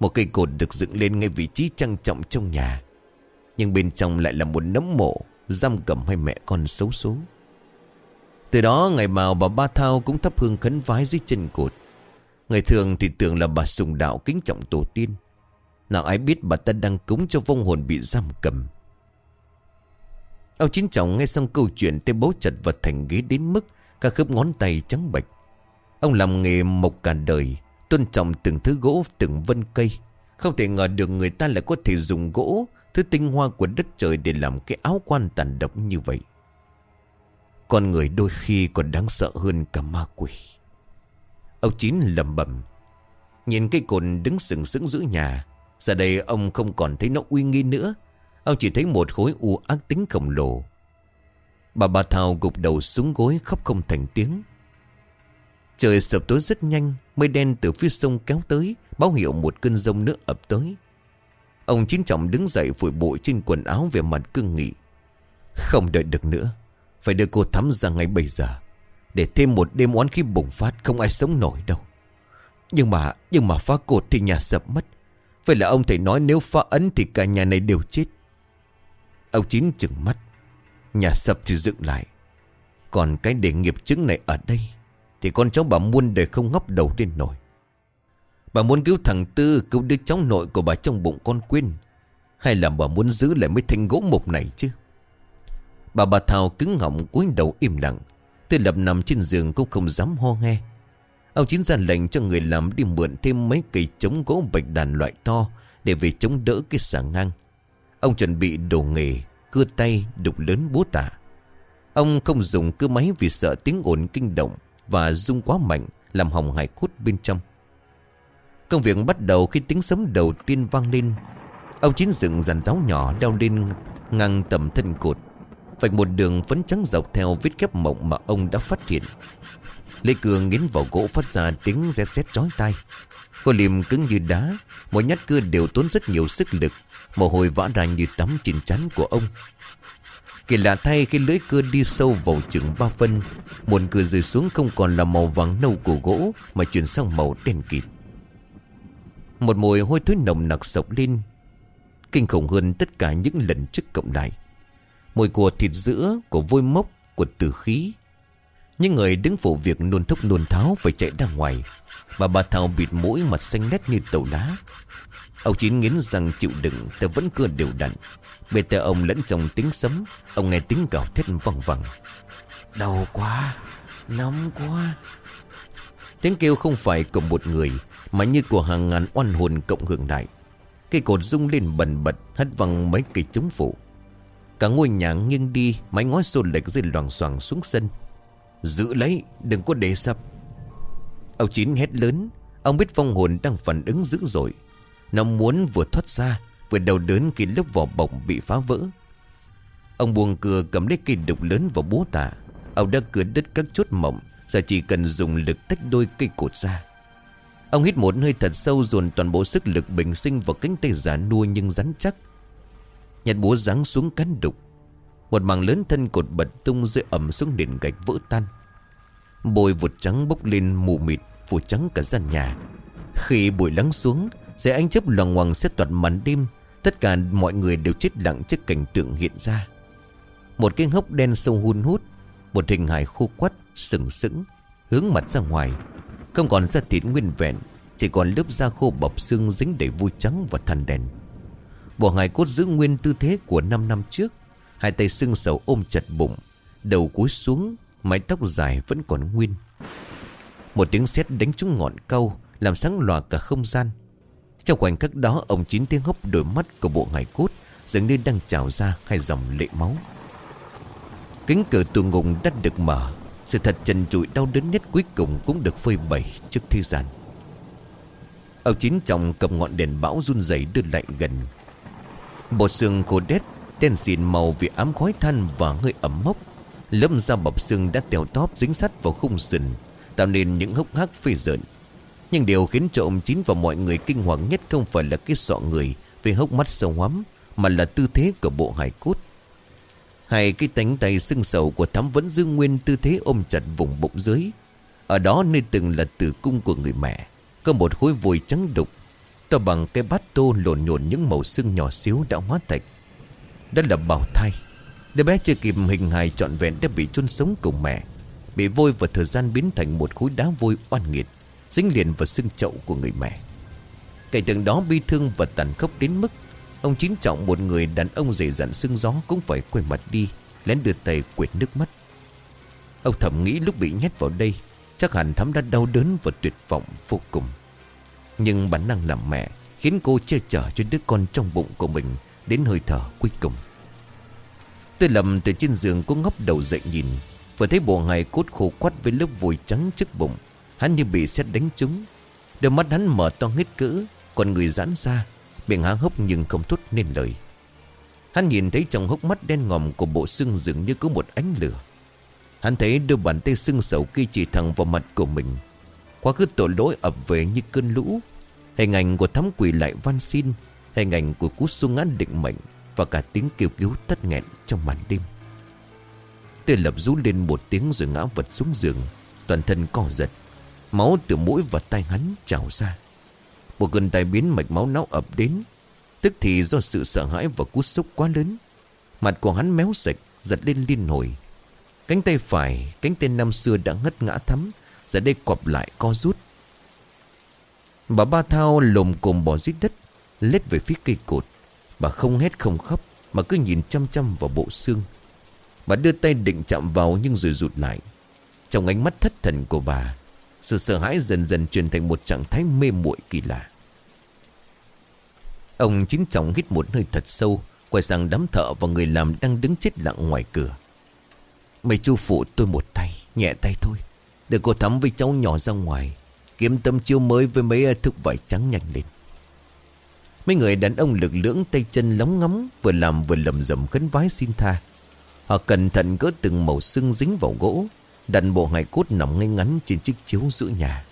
Một cây cột được dựng lên ngay vị trí trang trọng trong nhà. Nhưng bên trong lại là một nấm mộ, Giam cầm hai mẹ con xấu số từ đó, ngày nào bà Ba Thao cũng thắp hương khấn vái dưới chân cột. Ngày thường thì tưởng là bà sùng đạo kính trọng tổ tiên. Nào ai biết bà ta đang cúng cho vong hồn bị giam cầm. Ông Chín Trọng nghe xong câu chuyện Tê bấu chật vật thành ghế đến mức các khớp ngón tay trắng bạch Ông làm nghề mộc cả đời, Tôn trọng từng thứ gỗ, từng vân cây. Không thể ngờ được người ta lại có thể dùng gỗ, Thứ tinh hoa của đất trời Để làm cái áo quan tàn độc như vậy. Con người đôi khi còn đáng sợ hơn cả ma quỷ. Ông Chín lầm bẩm, Nhìn cây cồn đứng sừng sững giữa nhà, Giờ đây ông không còn thấy nó uy nghi nữa. Ông chỉ thấy một khối u ác tính khổng lồ. Bà bà Thảo gục đầu xuống gối khóc không thành tiếng. Trời sập tối rất nhanh, Mây đen từ phía sông kéo tới, Báo hiệu một cơn rông nữa ập tới. Ông chính trọng đứng dậy vội bụi trên quần áo về mặt cương nghị. Không đợi được nữa phải đưa cô thắm ra ngay bây giờ, Để thêm một đêm oán khí bùng phát, Không ai sống nổi đâu. Nhưng mà Nhưng mà phá cột thì nhà sập mất. Vậy là ông thầy nói nếu phá ấn Thì cả nhà này đều chết. Ông Chín chừng mắt. Nhà sập thì dựng lại. Còn cái để nghiệp chứng này ở đây, Thì con cháu bà muôn đời không ngóc đầu lên nổi. Bà muốn cứu thằng Tư, Cứu đứa cháu nội của bà trong bụng con quên Hay là bà muốn giữ lại mấy thanh gỗ mục này chứ? Bà bà Thảo cứng họng cúi đầu im lặng Tư lập nằm trên giường cũng không dám ho nghe Ông Chín ra lệnh cho người làm đi mượn thêm mấy cây chống gỗ bạch đàn loại to Để về chống đỡ cái xà ngang Ông chuẩn bị đồ nghề, cưa tay, đục lớn búa tả Ông không dùng cưa máy vì sợ tiếng ồn kinh động và rung quá mạnh, làm hỏng hải cốt bên trong. Công việc bắt đầu khi tiếng sấm đầu tiên vang lên. Ông chín dựng dàn giáo nhỏ leo lên ngang tầm thân cột. Vạch một đường phấn trắng dọc theo vết kép mộng mà ông đã phát hiện. Lê Cường nghiến vào gỗ phát ra tiếng rét rét chói tai. Cô liềm cứng như đá, mỗi nhát cưa đều tốn rất nhiều sức lực Mồ hôi vã ra như tắm trên chắn của ông Kỳ lạ thay khi lưỡi cưa đi sâu vào chừng ba phân Muôn cưa rơi xuống không còn là màu vàng nâu của gỗ Mà chuyển sang màu đen kịt Một mùi hôi thối nồng nặc sộc lên Kinh khủng hơn tất cả những lần trước cộng lại Mùi của thịt giữa Của vôi mốc Của tử khí. Những người đứng phụ việc nôn thốc nôn tháo Phải chạy ra ngoài. Bà bà Thảo bịt mũi mặt xanh nét như tàu lá Ông Chín nghiến răng chịu đựng แต่ vẫn cưa đều đặn. Bên tai ông lẫn trong tiếng sấm Ông nghe tiếng gào thét văng vẳng Đau quá Nóng quá. Tiếng kêu không phải của một người Mà như của hàng ngàn oan hồn cộng hưởng lại. Cây cột rung lên bần bật Hất văng mấy cây chống phụ Cả ngôi nhà nghiêng đi, Mái ngói xô lệch rơi loàng xoàng xuống sân. Giữ lấy, đừng có để sập. Ông Chín hét lớn. Ông biết phong hồn đang phản ứng dữ dội. Nó muốn vừa thoát ra, Vừa đầu đớn khi lớp vỏ bọc bị phá vỡ. Ông buông cửa cầm lấy cây đục lớn vào búa tả Ông đã cưa đứt các chốt mỏng, Giờ chỉ cần dùng lực tách đôi cây cột ra. Ông hít một hơi thật sâu dồn toàn bộ sức lực bình sinh vào cánh tay giả nua nhưng rắn chắc. Nhặt búa giáng xuống cán đục. Một mảng lớn thân cột bật tung rơi ẩm xuống nền gạch vỡ tan. Bồi vụt trắng bốc lên mù mịt, Phủ trắng cả gian nhà. Khi bụi lắng xuống Sẽ ánh chấp loằng ngoằng xét toạt màn đêm, Tất cả mọi người đều chết lặng trước cảnh tượng hiện ra. Một cái hốc đen sâu hun hút, Một hình hài khô quắt, Sừng sững, Hướng mặt ra ngoài. Không còn da thịt nguyên vẹn, Chỉ còn lớp da khô bọc xương dính đầy vui trắng và than đèn Bộ hài cốt giữ nguyên tư thế của 5 năm trước. Hai tay sưng sầu ôm chặt bụng, Đầu cúi xuống, Mái tóc dài vẫn còn nguyên. Một tiếng sét đánh trúng ngọn câu Làm sáng lòa cả không gian. Trong khoảnh khắc đó, Ông chín tiếng hốc đôi mắt của bộ hài cốt Dường như đang trào ra hai dòng lệ máu. Kính cửa tù ngục đã được mở. Sự thật trần trụi đau đớn nhất cuối cùng Cũng được phơi bày trước thế gian. Ông chín trọng cầm ngọn đèn bão run rẩy đưa lại gần. Bộ xương khô đét Đen xịn màu vì ám khói than và hơi ẩm mốc. Lâm da bọc xương đã tèo tóp dính sắt vào khung sườn, Tạo nên những hốc hác phê rợn. Nhưng điều khiến cho ông Chín và mọi người kinh hoàng nhất Không phải là cái sọ người Về hốc mắt sâu hoắm Mà là tư thế của bộ hải cốt. Hai cái cánh tay sưng sầu của Thắm vẫn giữ nguyên tư thế ôm chặt vùng bụng dưới. Ở đó nơi từng là tử cung của người mẹ, Có một khối vùi trắng đục To bằng cái bát tô lộn nhộn những màu xương nhỏ xíu đã hóa thạch. Đó là bào thai. Đứa bé chưa kịp hình hài trọn vẹn đã bị chôn sống cùng mẹ. Bị vôi và thời gian biến thành một khối đá vôi oan nghiệt, Dính liền vào xương chậu của người mẹ. Cảnh tượng đó bi thương và tàn khốc đến mức Ông chính trọng, một người đàn ông dễ dặn xương gió, Cũng phải quay mặt đi, Lén đưa tay quyệt nước mắt. Ông thầm nghĩ lúc bị nhét vào đây, Chắc hẳn thắm đã đau đớn và tuyệt vọng vô cùng. Nhưng bản năng làm mẹ Khiến cô che chở cho đứa con trong bụng của mình Đến hơi thở cuối cùng. Tư lầm từ trên giường cô ngóc đầu dậy nhìn Vừa thấy bộ hài cốt khô quắt với lớp vùi trắng trước bụng. Hắn như bị xét đánh trúng. Đôi mắt hắn mở to hết cỡ, Còn người giãn ra, Miệng há hốc nhưng không thốt nên lời. Hắn nhìn thấy trong hốc mắt đen ngòm của bộ xương dường như có một ánh lửa. Hắn thấy đôi bàn tay xương sầu kia chỉ thẳng vào mặt của mình Quá khứ tội lỗi ập về như cơn lũ. Hình ảnh của thắm quỷ lại van xin, Hình ảnh của cú sung án định mệnh Và cả tiếng kêu cứu thất nghẹn trong màn đêm. Tê lập rú lên một tiếng rồi ngã vật xuống giường, Toàn thân co giật, Máu từ mũi và tay hắn trào ra. Một cơn tai biến mạch máu não ập đến, Tức thì do sự sợ hãi và cú sốc quá lớn, Mặt của hắn méo sạch, Giật lên liên hồi. Cánh tay phải, Cánh tay năm xưa đã ngất ngã thắm Giờ đây quặp lại co rút. Bà ba thao lồm cồm bỏ dưới đất, Lết về phía cây cột. Bà không hét không khóc, Mà cứ nhìn chăm chăm vào bộ xương. Bà đưa tay định chạm vào nhưng rồi rụt lại. Trong ánh mắt thất thần của bà, Sự sợ hãi dần dần chuyển thành một trạng thái mê muội kỳ lạ. Ông chính trọng hít một hơi thật sâu, Quay sang đám thợ và người làm đang đứng chết lặng ngoài cửa. Mày chu phụ tôi một tay, Nhẹ tay thôi. Để cô thắm với cháu nhỏ ra ngoài, Kiếm tấm chiếu mới với mấy à, thức vải trắng nhanh lên. Mấy người đàn ông lực lưỡng tay chân lóng ngóng Vừa làm vừa lầm rầm khấn vái xin tha. Họ cẩn thận gỡ từng màu xương dính vào gỗ, Đặt bộ hài cốt nằm ngay ngắn trên chiếc chiếu giữa nhà.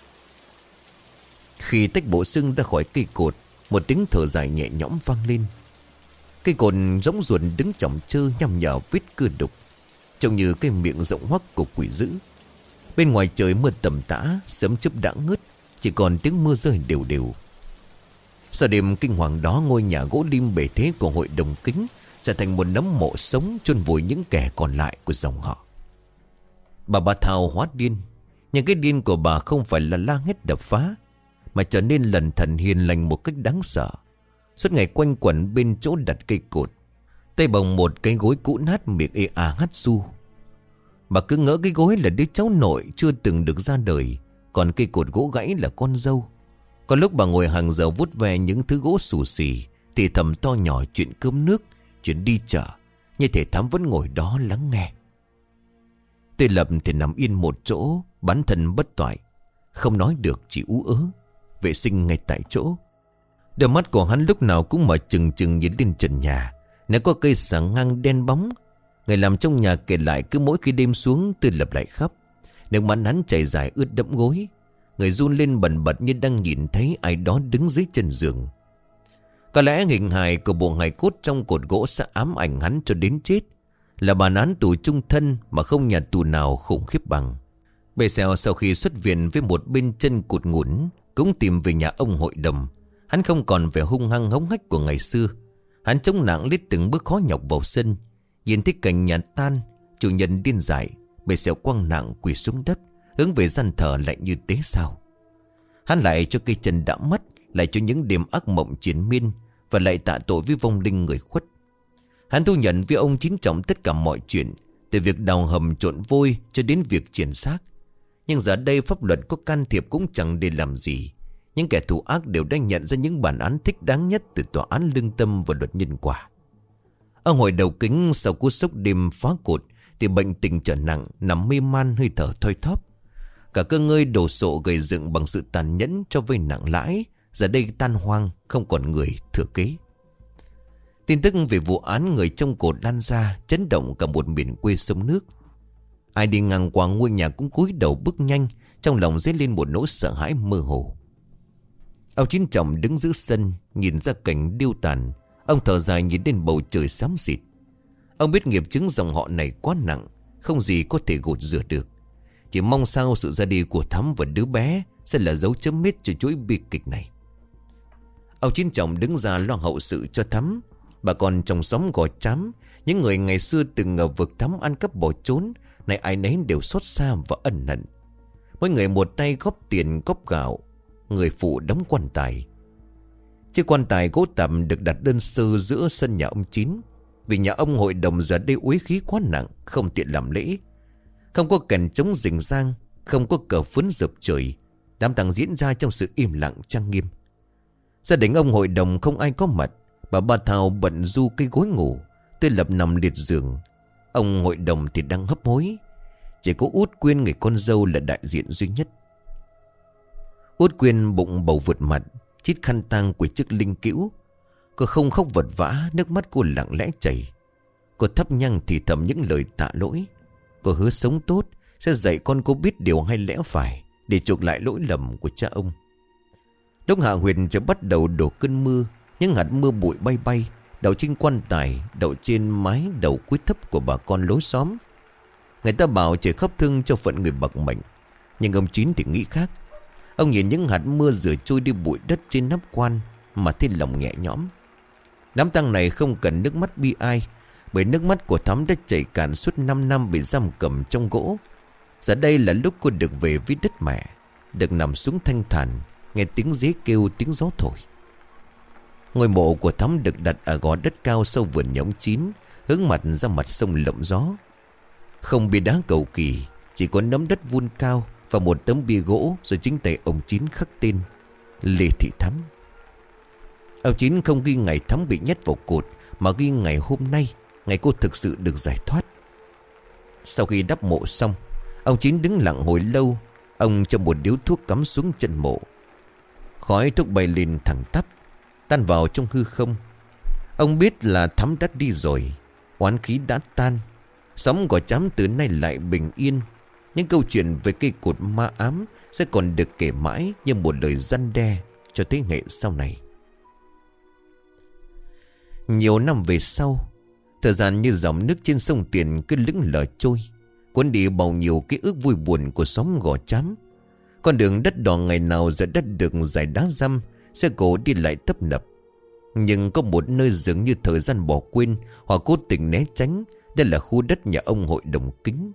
Khi tách bộ xương ra khỏi cây cột, Một tiếng thở dài nhẹ nhõm vang lên. Cây cột giống ruột đứng trọng chơ nhằm nhở vết cưa đục, Trông như cái miệng rộng hoắc của quỷ dữ. Bên ngoài trời mưa tầm tã, sớm chớp đã ngớt, Chỉ còn tiếng mưa rơi đều đều. Sau đêm kinh hoàng đó, Ngôi nhà gỗ lim bể thế của hội đồng kính Trở thành một nấm mộ sống chôn vùi những kẻ còn lại của dòng họ. Bà bà Thảo hóa điên, Nhưng cái điên của bà không phải là la hét đập phá, Mà trở nên lần thần hiền lành một cách đáng sợ. Suốt ngày quanh quẩn bên chỗ đặt cây cột, Tay bồng một cái gối cũ nát miệng e ê à hát su. Bà cứ ngỡ cái gối là đứa cháu nội chưa từng được ra đời, Còn cây cột gỗ gãy là con dâu. Có lúc bà ngồi hàng giờ vút về những thứ gỗ xù xì, Thì thầm to nhỏ chuyện cơm nước, Chuyện đi chợ, Như thể thám vẫn ngồi đó lắng nghe. Tê lập thì nằm yên một chỗ, bản thân bất toại. Không nói được, chỉ ú ớ. Vệ sinh ngay tại chỗ. Đôi mắt của hắn lúc nào cũng mở chừng chừng nhìn lên trần nhà. Nếu có cây sáng ngang đen bóng Người làm trong nhà kể lại cứ mỗi khi đêm xuống Tư lập lại khắp. Nước mắt hắn chảy dài ướt đẫm gối. Người run lên bần bật như đang nhìn thấy ai đó đứng dưới chân giường. Có lẽ hình hài của bộ hài cốt trong cột gỗ sẽ ám ảnh hắn cho đến chết. Là bản án tù trung thân mà không nhà tù nào khủng khiếp bằng. Bê xèo sau khi xuất viện với một bên chân cụt ngủn, Cũng tìm về nhà ông hội đồng. Hắn không còn vẻ hung hăng hống hách của ngày xưa. Hắn chống nặng lít từng bước khó nhọc vào sân. Nhìn thấy cảnh nhà tan, Chủ nhân điên dại Bề xẻo quăng nặng quỳ xuống đất, Hướng về gian thờ lại như tế sao. Hắn lại cho cây chân đã mất, Lại cho những đêm ác mộng chiến miên, Và lại tạ tội với vong linh người khuất. Hắn thu nhận với ông chính trọng tất cả mọi chuyện, Từ việc đào hầm trộn vôi Cho đến việc triển xác. Nhưng giờ đây pháp luật có can thiệp cũng chẳng để làm gì. Những kẻ thù ác đều đang nhận ra những bản án thích đáng nhất Từ tòa án lương tâm và luật nhân quả ở hồi đầu kính sau cú sốc đêm phá cột, Thì bệnh tình trở nặng, Nằm mê man hơi thở thoi thóp. Cả cơ ngơi đổ sộ gầy dựng bằng sự tàn nhẫn cho vay nặng lãi, Giờ đây tan hoang, Không còn người thừa kế. Tin tức về vụ án người trong cột lan ra Chấn động cả một miền quê sông nước. Ai đi ngang qua ngôi nhà cũng cúi đầu bước nhanh, Trong lòng dấy lên một nỗi sợ hãi mơ hồ. Ông Chín Trọng đứng giữa sân, Nhìn ra cảnh điêu tàn Ông thở dài nhìn lên bầu trời xám xịt. Ông biết nghiệp chứng dòng họ này quá nặng, Không gì có thể gột rửa được. Chỉ mong sao sự ra đi của Thắm và đứa bé Sẽ là dấu chấm hết cho chuỗi bi kịch này. Ông Chín Trọng đứng ra lo hậu sự cho Thắm. Bà con trong xóm gò chám, Những người ngày xưa từng ngờ vực Thắm ăn cắp bỏ trốn Này ai nấy đều xót xa và ẩn hận. Mỗi người một tay góp tiền, góp gạo, Người phụ đóng quan tài. Chiếc quan tài gỗ tạm được đặt đơn sơ giữa sân nhà ông Chín. Vì nhà ông hội đồng giờ đây uế khí quá nặng, Không tiện làm lễ. Không có cảnh chống rình rang, Không có cờ phấn dập trời. Đám tăng diễn ra trong sự im lặng, trang nghiêm. Gia đình ông hội đồng không ai có mặt. Bà bà Thảo bận du cây gối ngủ, Tôi lập nằm liệt giường. Ông hội đồng thì đang hấp hối. Chỉ có út quyên, người con dâu là đại diện duy nhất. Út quyên bụng bầu vượt mặt. Chít khăn tang của chiếc linh cữu. Cô không khóc vật vã, Nước mắt cô lặng lẽ chảy. Cô thấp nhang thì thầm những lời tạ lỗi. Cô hứa sống tốt, Sẽ dạy con cô biết điều hay lẽ phải, Để chuộc lại lỗi lầm của cha ông. Lúc hạ huyền trời bắt đầu đổ cơn mưa, Những hạt mưa bụi bay bay Đậu trên quan tài Đậu trên mái đầu cuối thấp của bà con lối xóm. Người ta bảo trời khóc thương cho phận người bậc mệnh Nhưng ông Chín thì nghĩ khác. Ông nhìn những hạt mưa rửa trôi đi bụi đất trên nắp quan, Mà thấy lòng nhẹ nhõm. Đám tang này không cần nước mắt bi ai, Bởi nước mắt của Thắm đã chảy cạn suốt 5 năm bị giam cầm trong gỗ. Giờ đây là lúc cô được về với đất mẹ, Được nằm xuống thanh thản, Nghe tiếng dế kêu, tiếng gió thổi. Ngôi mộ của Thắm được đặt ở gò đất cao sâu vườn nhõng chín, Hướng mặt ra mặt sông lộng gió. Không bị đá cầu kỳ, Chỉ có nấm đất vuông cao và một tấm bia gỗ Rồi chính tay ông Chín khắc tên, Lê Thị Thắm. Ông Chín không ghi ngày Thắm bị nhét vào cột, Mà ghi ngày hôm nay, Ngày cô thực sự được giải thoát. Sau khi đắp mộ xong, Ông Chín đứng lặng hồi lâu, Ông cho một điếu thuốc cắm xuống chân mộ. Khói thuốc bay lên thẳng tắp, Tan vào trong hư không. Ông biết là thắm đã đi rồi, Oán khí đã tan. Sống của chám từ nay lại bình yên những câu chuyện về cây cột ma ám Sẽ còn được kể mãi Như một lời răn đe Cho thế hệ sau này. Nhiều năm về sau, Thời gian như dòng nước trên sông Tiền Cứ lững lờ trôi, Cuốn đi bao nhiêu ký ức vui buồn Của xóm gò chám. Con đường đất đỏ ngày nào giờ đất được giải đá răm Xe cổ đi lại tấp nập. Nhưng có một nơi dường như thời gian bỏ quên Hoặc cố tình né tránh Đây là khu đất nhà ông hội đồng kính.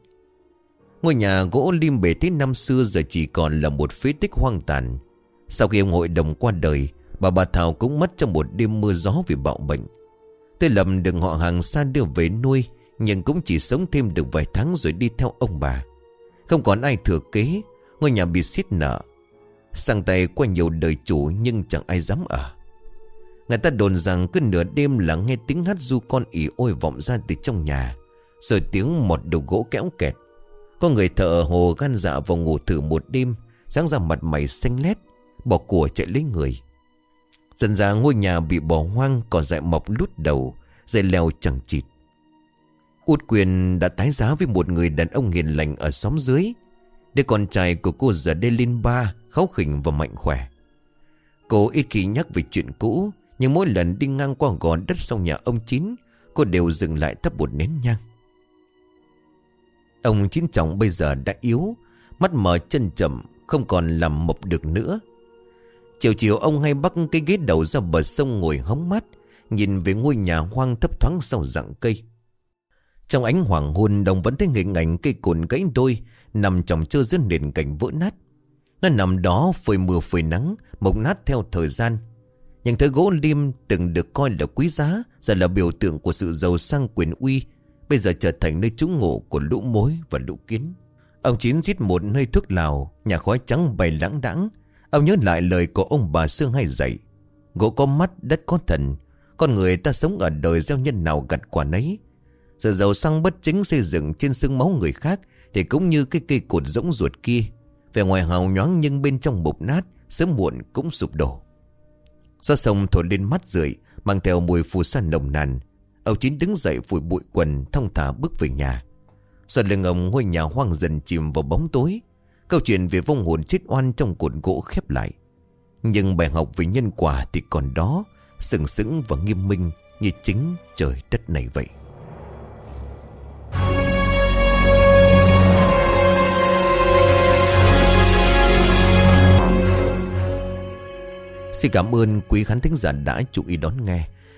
Ngôi nhà gỗ lim bể thế năm xưa giờ chỉ còn là một phế tích hoang tàn. Sau khi ông hội đồng qua đời, bà bà Thảo cũng mất trong một đêm mưa gió vì bạo bệnh. Tê Lâm được họ hàng xa đưa về nuôi, nhưng cũng chỉ sống thêm được vài tháng rồi đi theo ông bà. Không còn ai thừa kế, ngôi nhà bị xiết nợ. Sang tay qua nhiều đời chủ nhưng chẳng ai dám ở. Người ta đồn rằng cứ nửa đêm là nghe tiếng hát du con ỉ ôi vọng ra từ trong nhà. Rồi tiếng một đầu gỗ kéo kẹt. Có người thợ hồ gan dạ vào ngủ thử một đêm, Sáng ra mặt mày xanh lét, Bỏ của chạy lấy người. Dần ra ngôi nhà bị bỏ hoang Còn dại mọc lút đầu, Dây leo chẳng chịt. Út quyền đã tái giá với một người đàn ông hiền lành ở xóm dưới. Đứa con trai của cô giờ đây lên ba, Kháu khỉnh và mạnh khỏe. Cô ít khi nhắc về chuyện cũ, Nhưng mỗi lần đi ngang qua gò đất sau nhà ông Chín, Cô đều dừng lại thắp một nén nhang. Ông Chín Trọng bây giờ đã yếu, Mắt mở chân chậm, Không còn làm mộc được nữa. Chiều chiều ông hay bắt cái ghế đầu ra bờ sông ngồi hóng mát, Nhìn về ngôi nhà hoang thấp thoáng sau rặng cây. Trong ánh hoàng hôn, Đồng vẫn thấy hình ảnh cây cồn gãy đôi, Nằm trong trơ dưới nền cảnh vỡ nát. Nó nằm đó phơi mưa phơi nắng, Mộc nát theo thời gian. Những thứ gỗ liêm từng được coi là quý giá, Giờ là biểu tượng của sự giàu sang quyền uy Bây giờ trở thành nơi trú ngụ của lũ mối và lũ kiến. Ông Chín giết một nơi thuốc lào Nhà khói trắng bày lãng đãng. Ông nhớ lại lời của ông bà Sương hay dạy Gỗ có mắt, đất có thần. Con người ta sống ở đời gieo nhân nào gặt quả nấy. Sự giàu sang bất chính xây dựng trên xương máu người khác Thì cũng như cái cây cột rỗng ruột kia. Về ngoài hào nhoáng nhưng bên trong mục nát Sớm muộn cũng sụp đổ. Gió sông thổi lên mắt rượi Mang theo mùi phù sa nồng nàn. Ông Chín đứng dậy phủi bụi quần thông thả bước về nhà. Sau lưng ông, ngôi nhà hoang dần chìm vào bóng tối. Câu chuyện về vong hồn chết oan trong cột gỗ khép lại. Nhưng bài học về nhân quả thì còn đó, Sừng sững và nghiêm minh Như chính trời đất này vậy. Xin cảm ơn quý khán thính giả đã chú ý đón nghe.